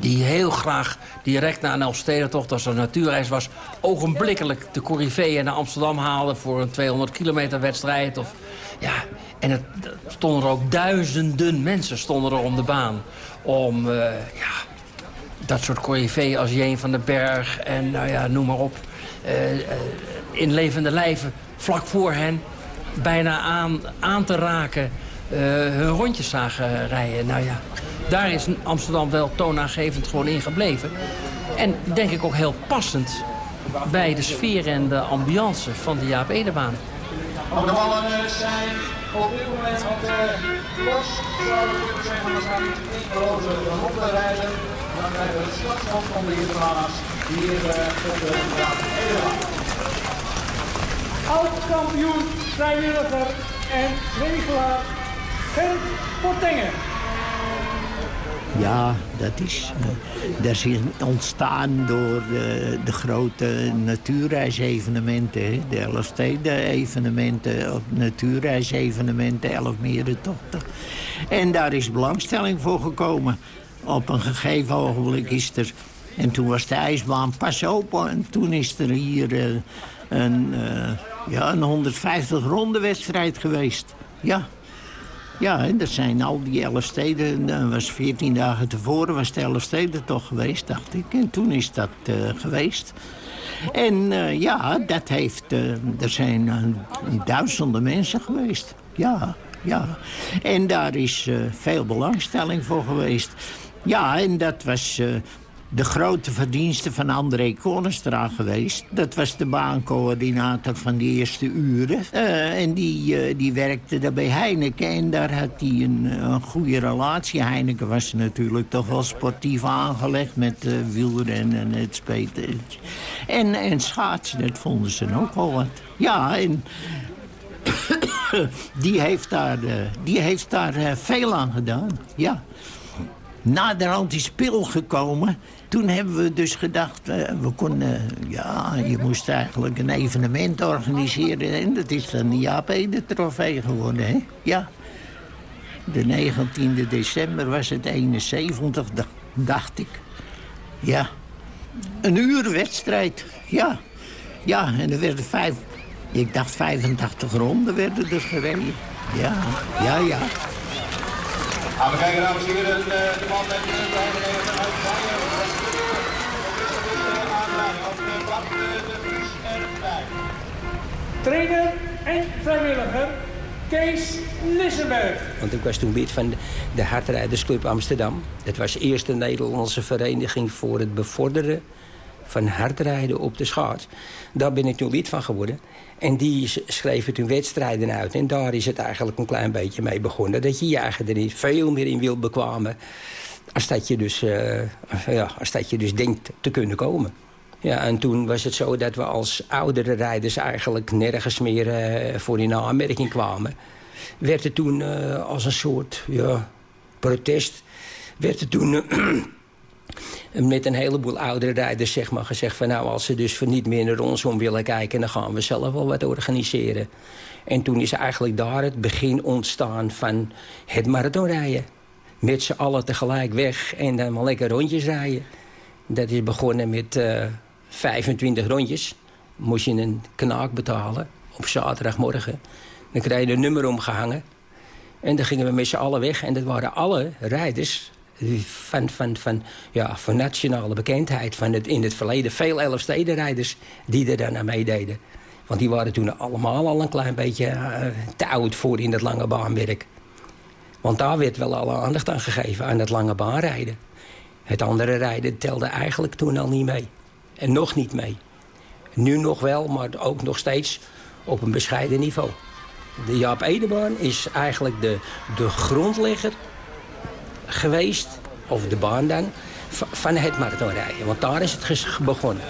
die heel graag direct na een Elfstedentocht, als er een natuurreis was... ogenblikkelijk de Corriveeën naar Amsterdam haalden... voor een 200 kilometer wedstrijd. Of, ja, en het stonden er ook duizenden mensen stonden er om de baan. Om uh, ja, dat soort Corriveeën als Jeen van den Berg en nou ja, noem maar op... Uh, uh, in levende lijven vlak voor hen bijna aan, aan te raken... hun rondjes zagen rijden. Nou ja, daar is Amsterdam wel toonaangevend gewoon in gebleven. En denk ik ook heel passend bij de sfeer en de ambiance van de Jaap Edebaan. de ballen zijn op dit moment de los. Zouden we kunnen zeggen. Dan krijgen we het startschot van de Italiaans hier uh, op de Jaap Edebaan. Oud-kampioen, vrijwilliger en regelaar Gert Portengen. Ja, dat is, uh, dat is ontstaan door de, de grote natuurreisevenementen. De Elfsteden-evenementen, natuurreisevenementen, Elfmerentochten. En daar is belangstelling voor gekomen. Op een gegeven ogenblik is er... En toen was de ijsbaan pas open. En toen is er hier uh, een, ja, een 150 ronde wedstrijd geweest. Ja, ja, dat zijn al die elf steden. Dat was veertien dagen tevoren was de elf steden toch geweest, dacht ik. En toen is dat uh, geweest. En uh, ja, dat heeft... Uh, er zijn duizenden mensen geweest. Ja, ja. En daar is veel belangstelling voor geweest. Ja, en dat was de grote verdienste van André Koornstra geweest. Dat was de baancoördinator van de eerste uren. Uh, en die, uh, die werkte daar bij Heineken en daar had hij een, een, goede relatie. Heineken was natuurlijk toch wel sportief aangelegd met uh, wielrennen en het speten. En, en schaatsen, dat vonden ze ook wel wat. Ja, en die heeft daar, die heeft daar veel aan gedaan, ja naderhand is pil gekomen. Toen hebben we dus gedacht, uh, we konden, ja, je moest eigenlijk een evenement organiseren. En dat is dan de Jaap trofee geworden, hè? Ja. De 19e december was het 71, dacht ik. Ja. Een uur wedstrijd, ja. Ja, en er werden vijf, ik dacht 85 ronden werden er gereden. Ja, ja, ja. We kijken, dames en heren, de man met de Trainer en vrijwilliger Kees Lissenberg. Want ik was toen lid van de Hardrijdersclub Amsterdam. Dat was de Nederlandse vereniging voor het bevorderen van hardrijden op de schaats. Daar ben ik toen lid van geworden. En die schreven toen wedstrijden uit. En daar is het eigenlijk een klein beetje mee begonnen. Dat je je er niet veel meer in wil bekwamen. Als dat je dus, uh, ja, als dat je dus denkt te kunnen komen. Ja, en toen was het zo dat we als oudere rijders eigenlijk nergens meer uh, voor in aanmerking kwamen. Werd het toen uh, als een soort ja, protest... werd het toen met een heleboel oudere rijders zeg maar, gezegd van... nou, als ze dus voor niet meer naar ons om willen kijken... dan gaan we zelf wel wat organiseren. En toen is eigenlijk daar het begin ontstaan van het marathonrijden. Met z'n allen tegelijk weg en dan maar lekker rondjes rijden. Dat is begonnen met 25 rondjes. Moest je een knaak betalen op zaterdagmorgen. Dan kreeg je een nummer omgehangen. En dan gingen we met z'n allen weg. En dat waren alle rijders van, van, van, ja, van nationale bekendheid. Van het, in het verleden veel Elfstedenrijders die er daarna meededen. Want die waren toen allemaal al een klein beetje uh, te oud voor in het lange baanwerk. Want daar werd wel alle aandacht aan gegeven, aan het lange baanrijden. Het andere rijden telde eigenlijk toen al niet mee. En nog niet mee. Nu nog wel, maar ook nog steeds op een bescheiden niveau. De Jaap Edebaan is eigenlijk de, de grondlegger geweest, of de baan dan, van het marathonrijden. Want daar is het begonnen.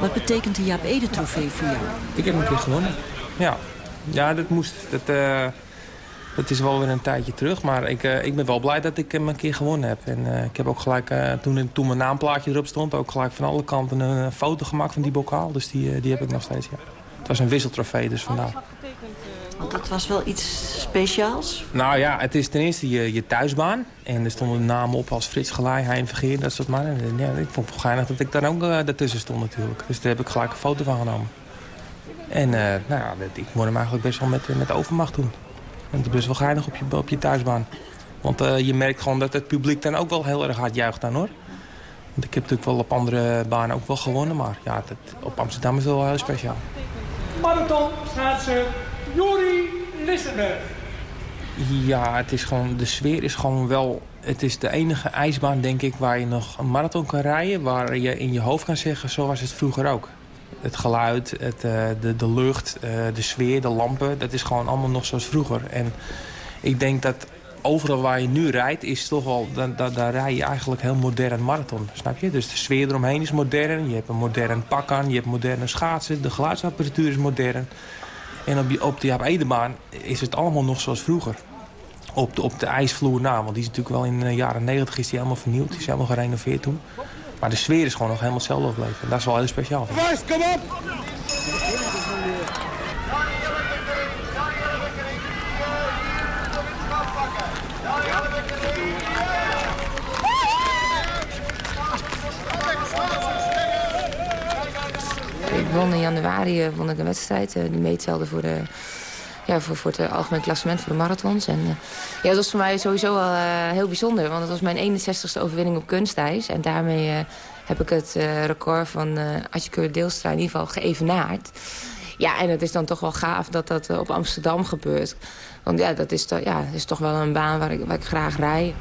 Wat betekent de Jaap Ede trofee voor jou? Ik heb een keer gewonnen. Ja, ja dat moest. Dat, uh, dat is wel weer een tijdje terug. Maar ik, uh, ik ben wel blij dat ik hem een keer gewonnen heb. En uh, ik heb ook gelijk, toen, toen mijn naamplaatje erop stond... ook gelijk van alle kanten een foto gemaakt van die bokaal. Dus die, die heb ik nog steeds, ja. Het was een wisseltrofee, dus vandaar. Want dat was wel iets speciaals? Nou ja, het is ten eerste je, je thuisbaan. En er stonden namen op als Frits Gelaai, Hein Vergeer, dat soort mannen. En, ja, ik vond het geinig dat ik daar ook daartussen stond natuurlijk. Dus daar heb ik gelijk een foto van genomen. En nou ja, ik moet hem eigenlijk best wel met, met overmacht doen. En het is best wel geinig op je, op je thuisbaan. Want uh, je merkt gewoon dat het publiek dan ook wel heel erg hard juicht dan hoor. Want ik heb natuurlijk wel op andere banen ook wel gewonnen. Maar ja, dat, op Amsterdam is het wel heel speciaal. Marathon schaatser Juri Lissenberg. Ja, het is gewoon, de sfeer is gewoon wel... Het is de enige ijsbaan, denk ik, waar je nog een marathon kan rijden. Waar je in je hoofd kan zeggen, zo was het vroeger ook het geluid, het, uh, de, de lucht, uh, de sfeer, de lampen. Dat is gewoon allemaal nog zoals vroeger. En ik denk dat overal waar je nu rijdt, is toch wel, dan, dan rij je eigenlijk heel modern marathon. Snap je? Dus de sfeer eromheen is modern. Je hebt een modern pak aan, je hebt moderne schaatsen. De geluidsapparatuur is modern. En op, op de Jaap Edebaan is het allemaal nog zoals vroeger. Op de, op de ijsvloer na, want die is natuurlijk wel in de jaren 90 is die helemaal vernieuwd. Die is helemaal gerenoveerd toen. Maar de sfeer is gewoon nog helemaal hetzelfde gebleven. Dat is wel heel speciaal. Kom op! Won in januari uh, won ik een wedstrijd uh, die meetelde voor de ja, voor, voor het eh, algemeen klassement voor de marathons. En, uh, ja, dat was voor mij sowieso wel uh, heel bijzonder. Want het was mijn 61ste overwinning op kunstijs. En daarmee heb ik het record van uh, Atje Deelstra in ieder geval geëvenaard. Ja, en het is dan toch wel gaaf dat dat op Amsterdam gebeurt. Want ja, dat is, to ja, is toch wel een baan waar ik, waar ik graag rij.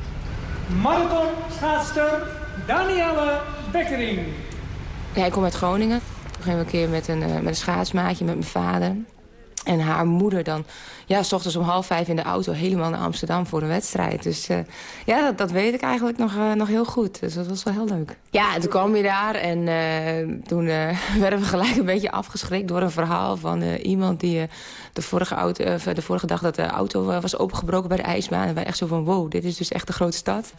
Marathon schaatster Danielle Bekkering. Ja, ik kom uit Groningen. We een keer met een, met een schaatsmaatje met mijn vader. En haar moeder dan, ja, s ochtends om half vijf in de auto... helemaal naar Amsterdam voor een wedstrijd. Dus uh, ja, dat, dat, weet ik eigenlijk nog, uh, nog heel goed. Dus dat was wel heel leuk. Ja, en toen kwam je daar en toen werden we gelijk een beetje afgeschrikt... door een verhaal van iemand die de, vorige auto, de vorige dag... dat de auto was opengebroken bij de ijsbaan. En wij echt zo van, wow, dit is dus echt de grote stad.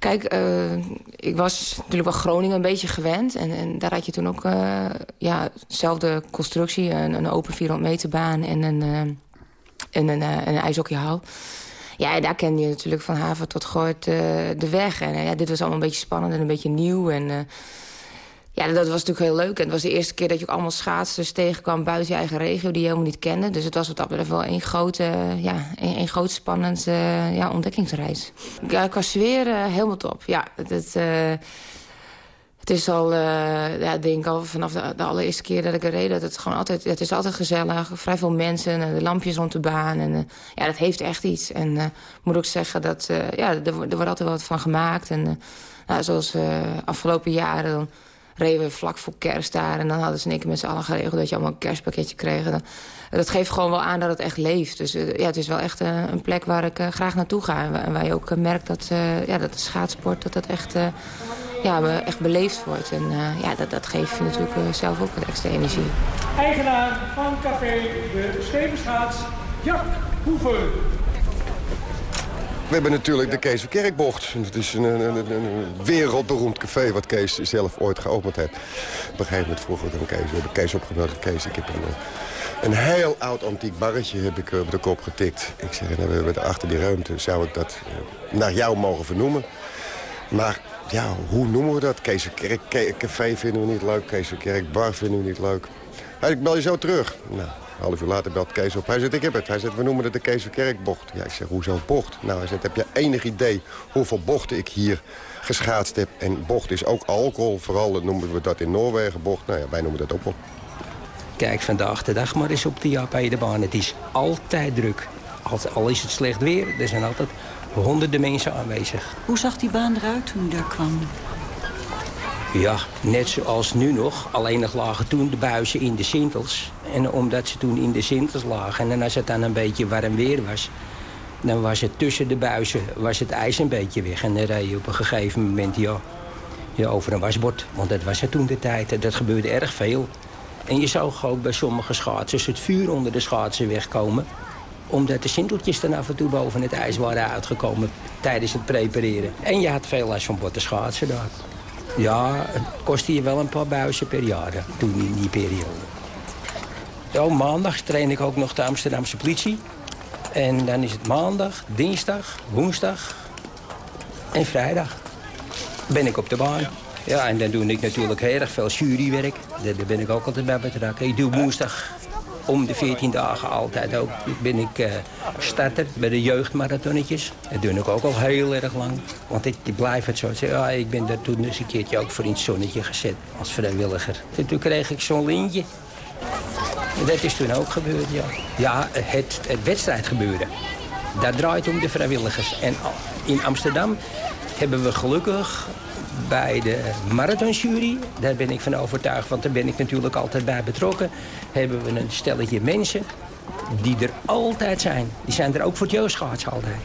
Kijk, uh, ik was natuurlijk wel Groningen een beetje gewend. En, en daar had je toen ook uh, ja, dezelfde constructie. Een, een open 400 meter baan en een, uh, en een, een. Ja, en daar kende je natuurlijk van haven tot Goort de weg. En ja, dit was allemaal een beetje spannend en een beetje nieuw. En ja, dat was natuurlijk heel leuk. En het was de eerste keer dat je ook allemaal schaatsers tegenkwam... buiten je eigen regio, die je helemaal niet kende. Dus het was wat dat betreft wel een grote, ja, een, een groot spannend uh, ja, ontdekkingsreis. Ja, qua sfeer uh, helemaal top. Ja, het, het, het is al, ja, denk al vanaf de, allereerste keer dat ik er reed... Dat het, gewoon altijd, het is altijd gezellig, vrij veel mensen, en de lampjes rond de baan. En, ja, dat heeft echt iets. En ik moet ook zeggen dat ja, er, er wordt altijd wat van gemaakt. En nou, zoals afgelopen jaren... Dan, reden we vlak voor kerst daar. En dan hadden ze keer met z'n allen geregeld dat je allemaal een kerstpakketje kreeg. En dat geeft gewoon wel aan dat het echt leeft. Dus uh, ja, het is wel echt uh, een plek waar ik uh, graag naartoe ga. En, en waar je ook merkt dat, ja, dat de schaatsport dat dat echt, ja, echt beleefd wordt. En ja, dat, dat geeft je natuurlijk zelf ook wat extra energie. Eigenaar van café De Stevenschaats, Jack Hoeven. We hebben natuurlijk de Kees Kerkbocht. Het is een, een, een, wereldberoemd café wat Kees zelf ooit geopend heeft. Op een gegeven moment vroeg ik aan Kees. We hebben Kees opgebeld. Kees, ik heb een, een heel oud antiek barretje heb ik op de kop getikt. Ik zeg, nou, we hebben achter die ruimte. Zou ik dat naar jou mogen vernoemen? Maar ja, hoe noemen we dat? Kees Kerk Café vinden we niet leuk. Kees Kerk Bar vinden we niet leuk. Hey, ik bel je zo terug. Nou, half uur later belt Kees op. Hij zegt, ik heb het. Hij zegt, we noemen het de Keeserkerkbocht. Ja, ik zeg, hoezo bocht? Nou, hij zegt, heb je enig idee hoeveel bochten ik hier geschaatst heb? En bocht is ook alcohol. Vooral noemen we dat in Noorwegen bocht. Nou ja, wij noemen dat ook wel. Kijk vandaag de dag maar eens op de Japijdenbaan. Het is altijd druk. Al is het slecht weer, er zijn altijd honderden mensen aanwezig. Hoe zag die baan eruit toen u daar kwam? Ja, net zoals nu nog. Alleen nog lagen toen de buizen in de sintels. En omdat ze toen in de sintels lagen... en als het dan een beetje warm weer was... dan was het tussen de buizen was het ijs een beetje weg. En dan reed je op een gegeven moment ja, ja, over een wasbord. Want dat was het toen de tijd. Dat gebeurde erg veel. En je zag ook bij sommige schaatsers het vuur onder de schaatsen wegkomen omdat de sinteltjes dan af en toe boven het ijs waren uitgekomen tijdens het prepareren. En je had veel last van botte schaatsen daar. Ja, het kostte je wel een paar buizen per jaar toen in die periode. Ja, maandag train ik ook nog de Amsterdamse politie. En dan is het maandag, dinsdag, woensdag en vrijdag ben ik op de baan. Ja, en dan doe ik natuurlijk heel erg veel jurywerk. Daar ben ik ook altijd bij betrokken. Ik doe woensdag om de 14 dagen altijd ook ben ik uh, starter bij de jeugdmarathonnetjes. Dat doe ik ook al heel erg lang. Want ik, blijf het zo zeggen. Ja, ik ben daar toen eens een keertje ook voor in het zonnetje gezet als vrijwilliger. En toen kreeg ik zo'n lintje. dat is toen ook gebeurd, ja. Ja, het, het wedstrijd gebeuren. Dat draait om de vrijwilligers. En in Amsterdam hebben we gelukkig bij de marathonjury. Daar ben ik van overtuigd, want daar ben ik natuurlijk altijd bij betrokken. Hebben we een stelletje mensen die er altijd zijn. Die zijn er ook voor het jeugdschaats altijd.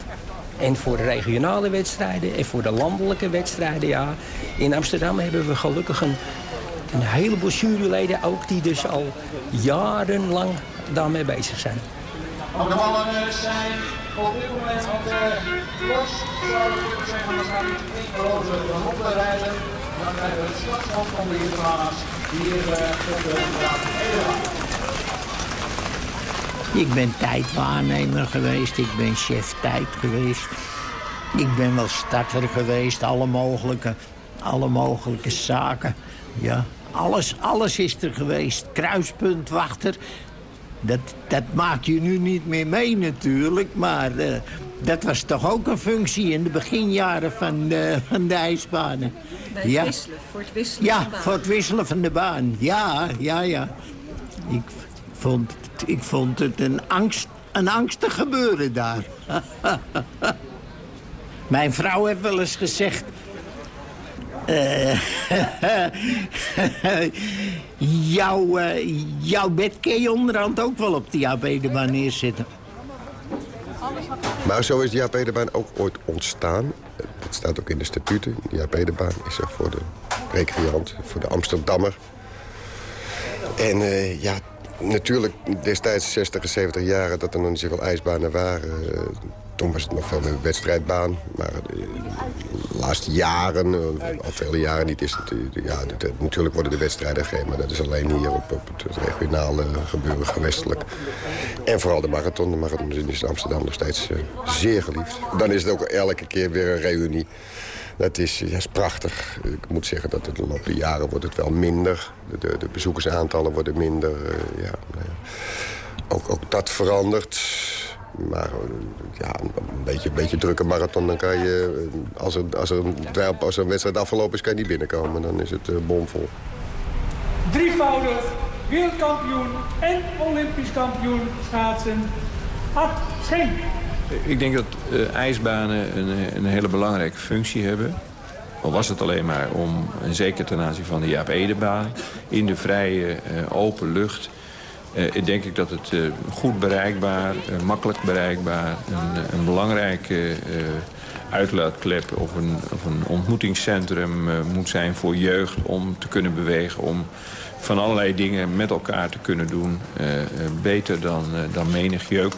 En voor de regionale wedstrijden en voor de landelijke wedstrijden, ja. In Amsterdam hebben we gelukkig een, heleboel juryleden ook... die dus al jarenlang daarmee bezig zijn. De ballen zijn op dit moment op de los zouden kunnen zeggen, dan gaan we één ronden rijden. Dan krijgen we het slagschot van de Italiaans hier uh, op de Ik ben tijdwaarnemer geweest, ik ben chef tijd geweest. Ik ben wel starter geweest, alle mogelijke, alle mogelijke zaken. Ja, alles, alles is er geweest. Kruispuntwachter, dat, dat maak je nu niet meer mee natuurlijk, maar uh, dat was toch ook een functie in de beginjaren van, uh, van de ijsbanen. Bij ja. wisselen, voor het wisselen Ja, van baan. voor het wisselen van de baan. Ja, ja, ja. Ik vond, het- ik vond het een, angst, een angstig gebeuren daar. Mijn vrouw heeft wel eens gezegd... eh, jouw, eh, jouw bed je onderhand ook wel op de Jaap-Edebaan neerzetten. Maar zo is de Jaap Edebaan ook ooit ontstaan. Dat staat ook in de statuten. De Jaap is er voor de recreant, voor de Amsterdammer. En eh, ja, natuurlijk destijds 60 en 70 jaren dat er nog niet zoveel ijsbanen waren. Toen was het nog veel meer wedstrijdbaan. Maar eh, de laatste jaren, eh, al vele jaren niet, is het... eh, ja, natuurlijk worden de wedstrijden gegeven, maar dat is alleen hier op, op het regionale gebeuren gewestelijk. En vooral de marathon. De marathon is in Amsterdam nog steeds zeer geliefd. Dan is het ook elke keer weer een reunie. Dat is, ja, is prachtig. Ik moet zeggen dat het de loop der jaren wordt het wel minder. De, de, bezoekersaantallen worden minder. ja, nou ja. Ook, ook dat verandert. Maar eh, ja, een beetje, een beetje drukke marathon, dan kan je... eh, Als er, als er, een, als er een wedstrijd afgelopen is, kan je niet binnenkomen. Dan is het eh, bomvol. Drievoudig wereldkampioen en olympisch kampioen schaatsen. Ad Schenk. Ik denk dat eh, ijsbanen een, een hele belangrijke functie hebben. Al was het alleen maar om, en zeker ten aanzien van de Jaap Edebaan... in de vrije, eh, open lucht... eh, denk ik dat het eh, goed bereikbaar, eh, makkelijk bereikbaar... een, een belangrijke uitlaatklep of een, ontmoetingscentrum moet zijn voor jeugd... om te kunnen bewegen, om van allerlei dingen met elkaar te kunnen doen. beter dan, dan menig jeugd,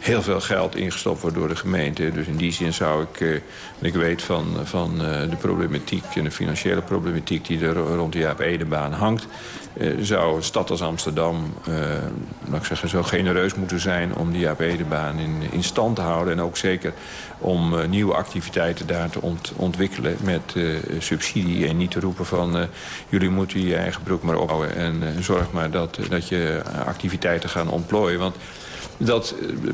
heel veel geld ingestopt wordt door de gemeente. Dus in die zin zou ik, en ik weet van, van eh, de problematiek en de financiële problematiek die er rond de Jaap Edebaan hangt, eh, zou een stad als Amsterdam, laat ik zeggen, zo genereus moeten zijn om die Jaap Edebaan in, in stand te houden. En ook zeker om nieuwe activiteiten daar te ont- ontwikkelen met subsidie. En niet te roepen van jullie moeten je eigen broek maar ophouden. En zorg maar dat, dat je activiteiten gaan ontplooien. Want dat, eh,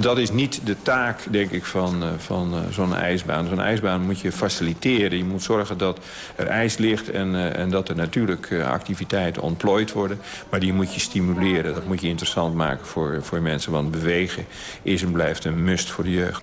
dat is niet de taak, denk ik, van, eh, van eh, zo'n ijsbaan. Zo'n ijsbaan moet je faciliteren. Je moet zorgen dat er ijs ligt en, en dat er natuurlijk activiteiten ontplooid worden. Maar die moet je stimuleren. Dat moet je interessant maken voor, voor mensen. Want bewegen is en blijft een must voor de jeugd.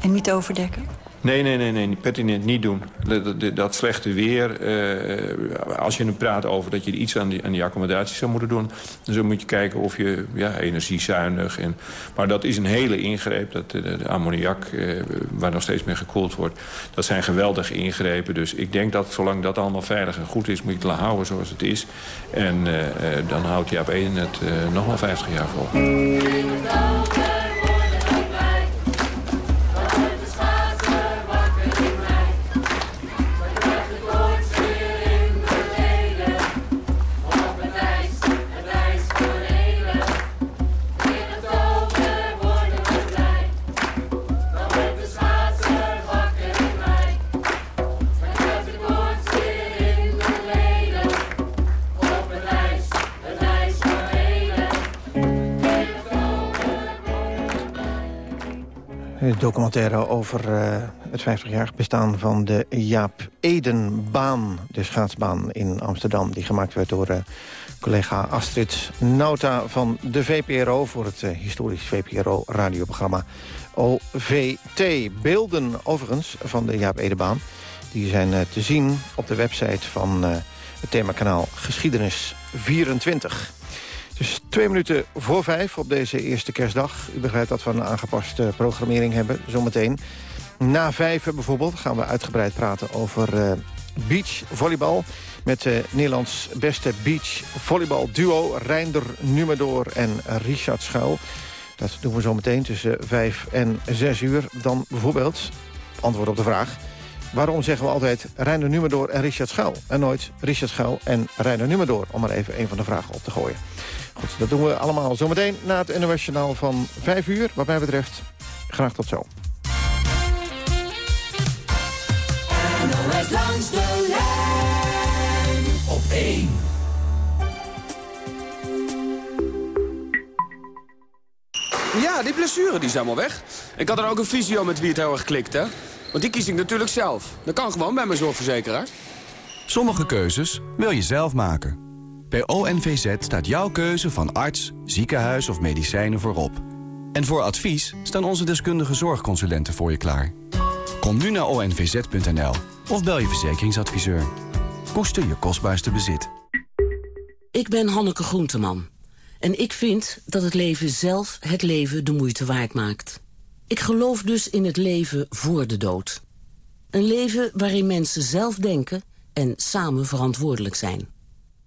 En niet overdekken? Nee, nee, nee, nee, pertinent niet doen. Dat, dat, slechte weer, eh, als je nu praat over dat je iets aan die, aan die accommodaties zou moeten doen... dan moet je kijken of je ja, energiezuinig... En, maar dat is een hele ingreep, dat, de, de ammoniak, eh, waar nog steeds mee gekoeld wordt... dat zijn geweldige ingrepen. Dus ik denk dat zolang dat allemaal veilig en goed is... moet je het laten houden zoals het is. En eh, eh, dan houdt die AP1 het nog wel 50 jaar vol. Een documentaire over eh, het 50-jarig bestaan van de Jaap Edenbaan. De schaatsbaan in Amsterdam. Die gemaakt werd door eh, collega Astrid Nauta van de VPRO... voor het eh, historisch VPRO-radioprogramma OVT. Beelden overigens van de Jaap Edenbaan. Die zijn te zien op de website van het themakanaal Geschiedenis 24. Dus twee minuten voor vijf op deze eerste kerstdag. U begrijpt dat we een aangepaste programmering hebben, zometeen. Na vijf bijvoorbeeld gaan we uitgebreid praten over uh, beachvolleybal... met uh, Nederlands beste beachvolleybal-duo Reinder Numedoor en Richard Schuil. Dat doen we zometeen tussen vijf en zes uur. Dan bijvoorbeeld, antwoord op de vraag... Waarom zeggen we altijd Reiner Numedoor en Richard Schuil... en nooit Richard Schuil en Reiner Numedoor... om maar even een van de vragen op te gooien. Goed, dat doen we allemaal zometeen na het NOS Journaal van 5 uur. Wat mij betreft, graag tot zo. NOS langs de lijn op 1. Ja, die blessure die is helemaal weg. Ik had er ook een visio met wie het heel erg klikt, hè? Want die kies ik natuurlijk zelf. Dat kan gewoon bij mijn zorgverzekeraar. Sommige keuzes wil je zelf maken. Bij ONVZ staat jouw keuze van arts, ziekenhuis of medicijnen voorop. En voor advies staan onze deskundige zorgconsulenten voor je klaar. Kom nu naar onvz.nl of bel je verzekeringsadviseur. Koester je kostbaarste bezit. Ik ben Hanneke Groenteman. En ik vind dat het leven zelf het leven de moeite waard maakt. Ik geloof dus in het leven voor de dood. Een leven waarin mensen zelf denken en samen verantwoordelijk zijn.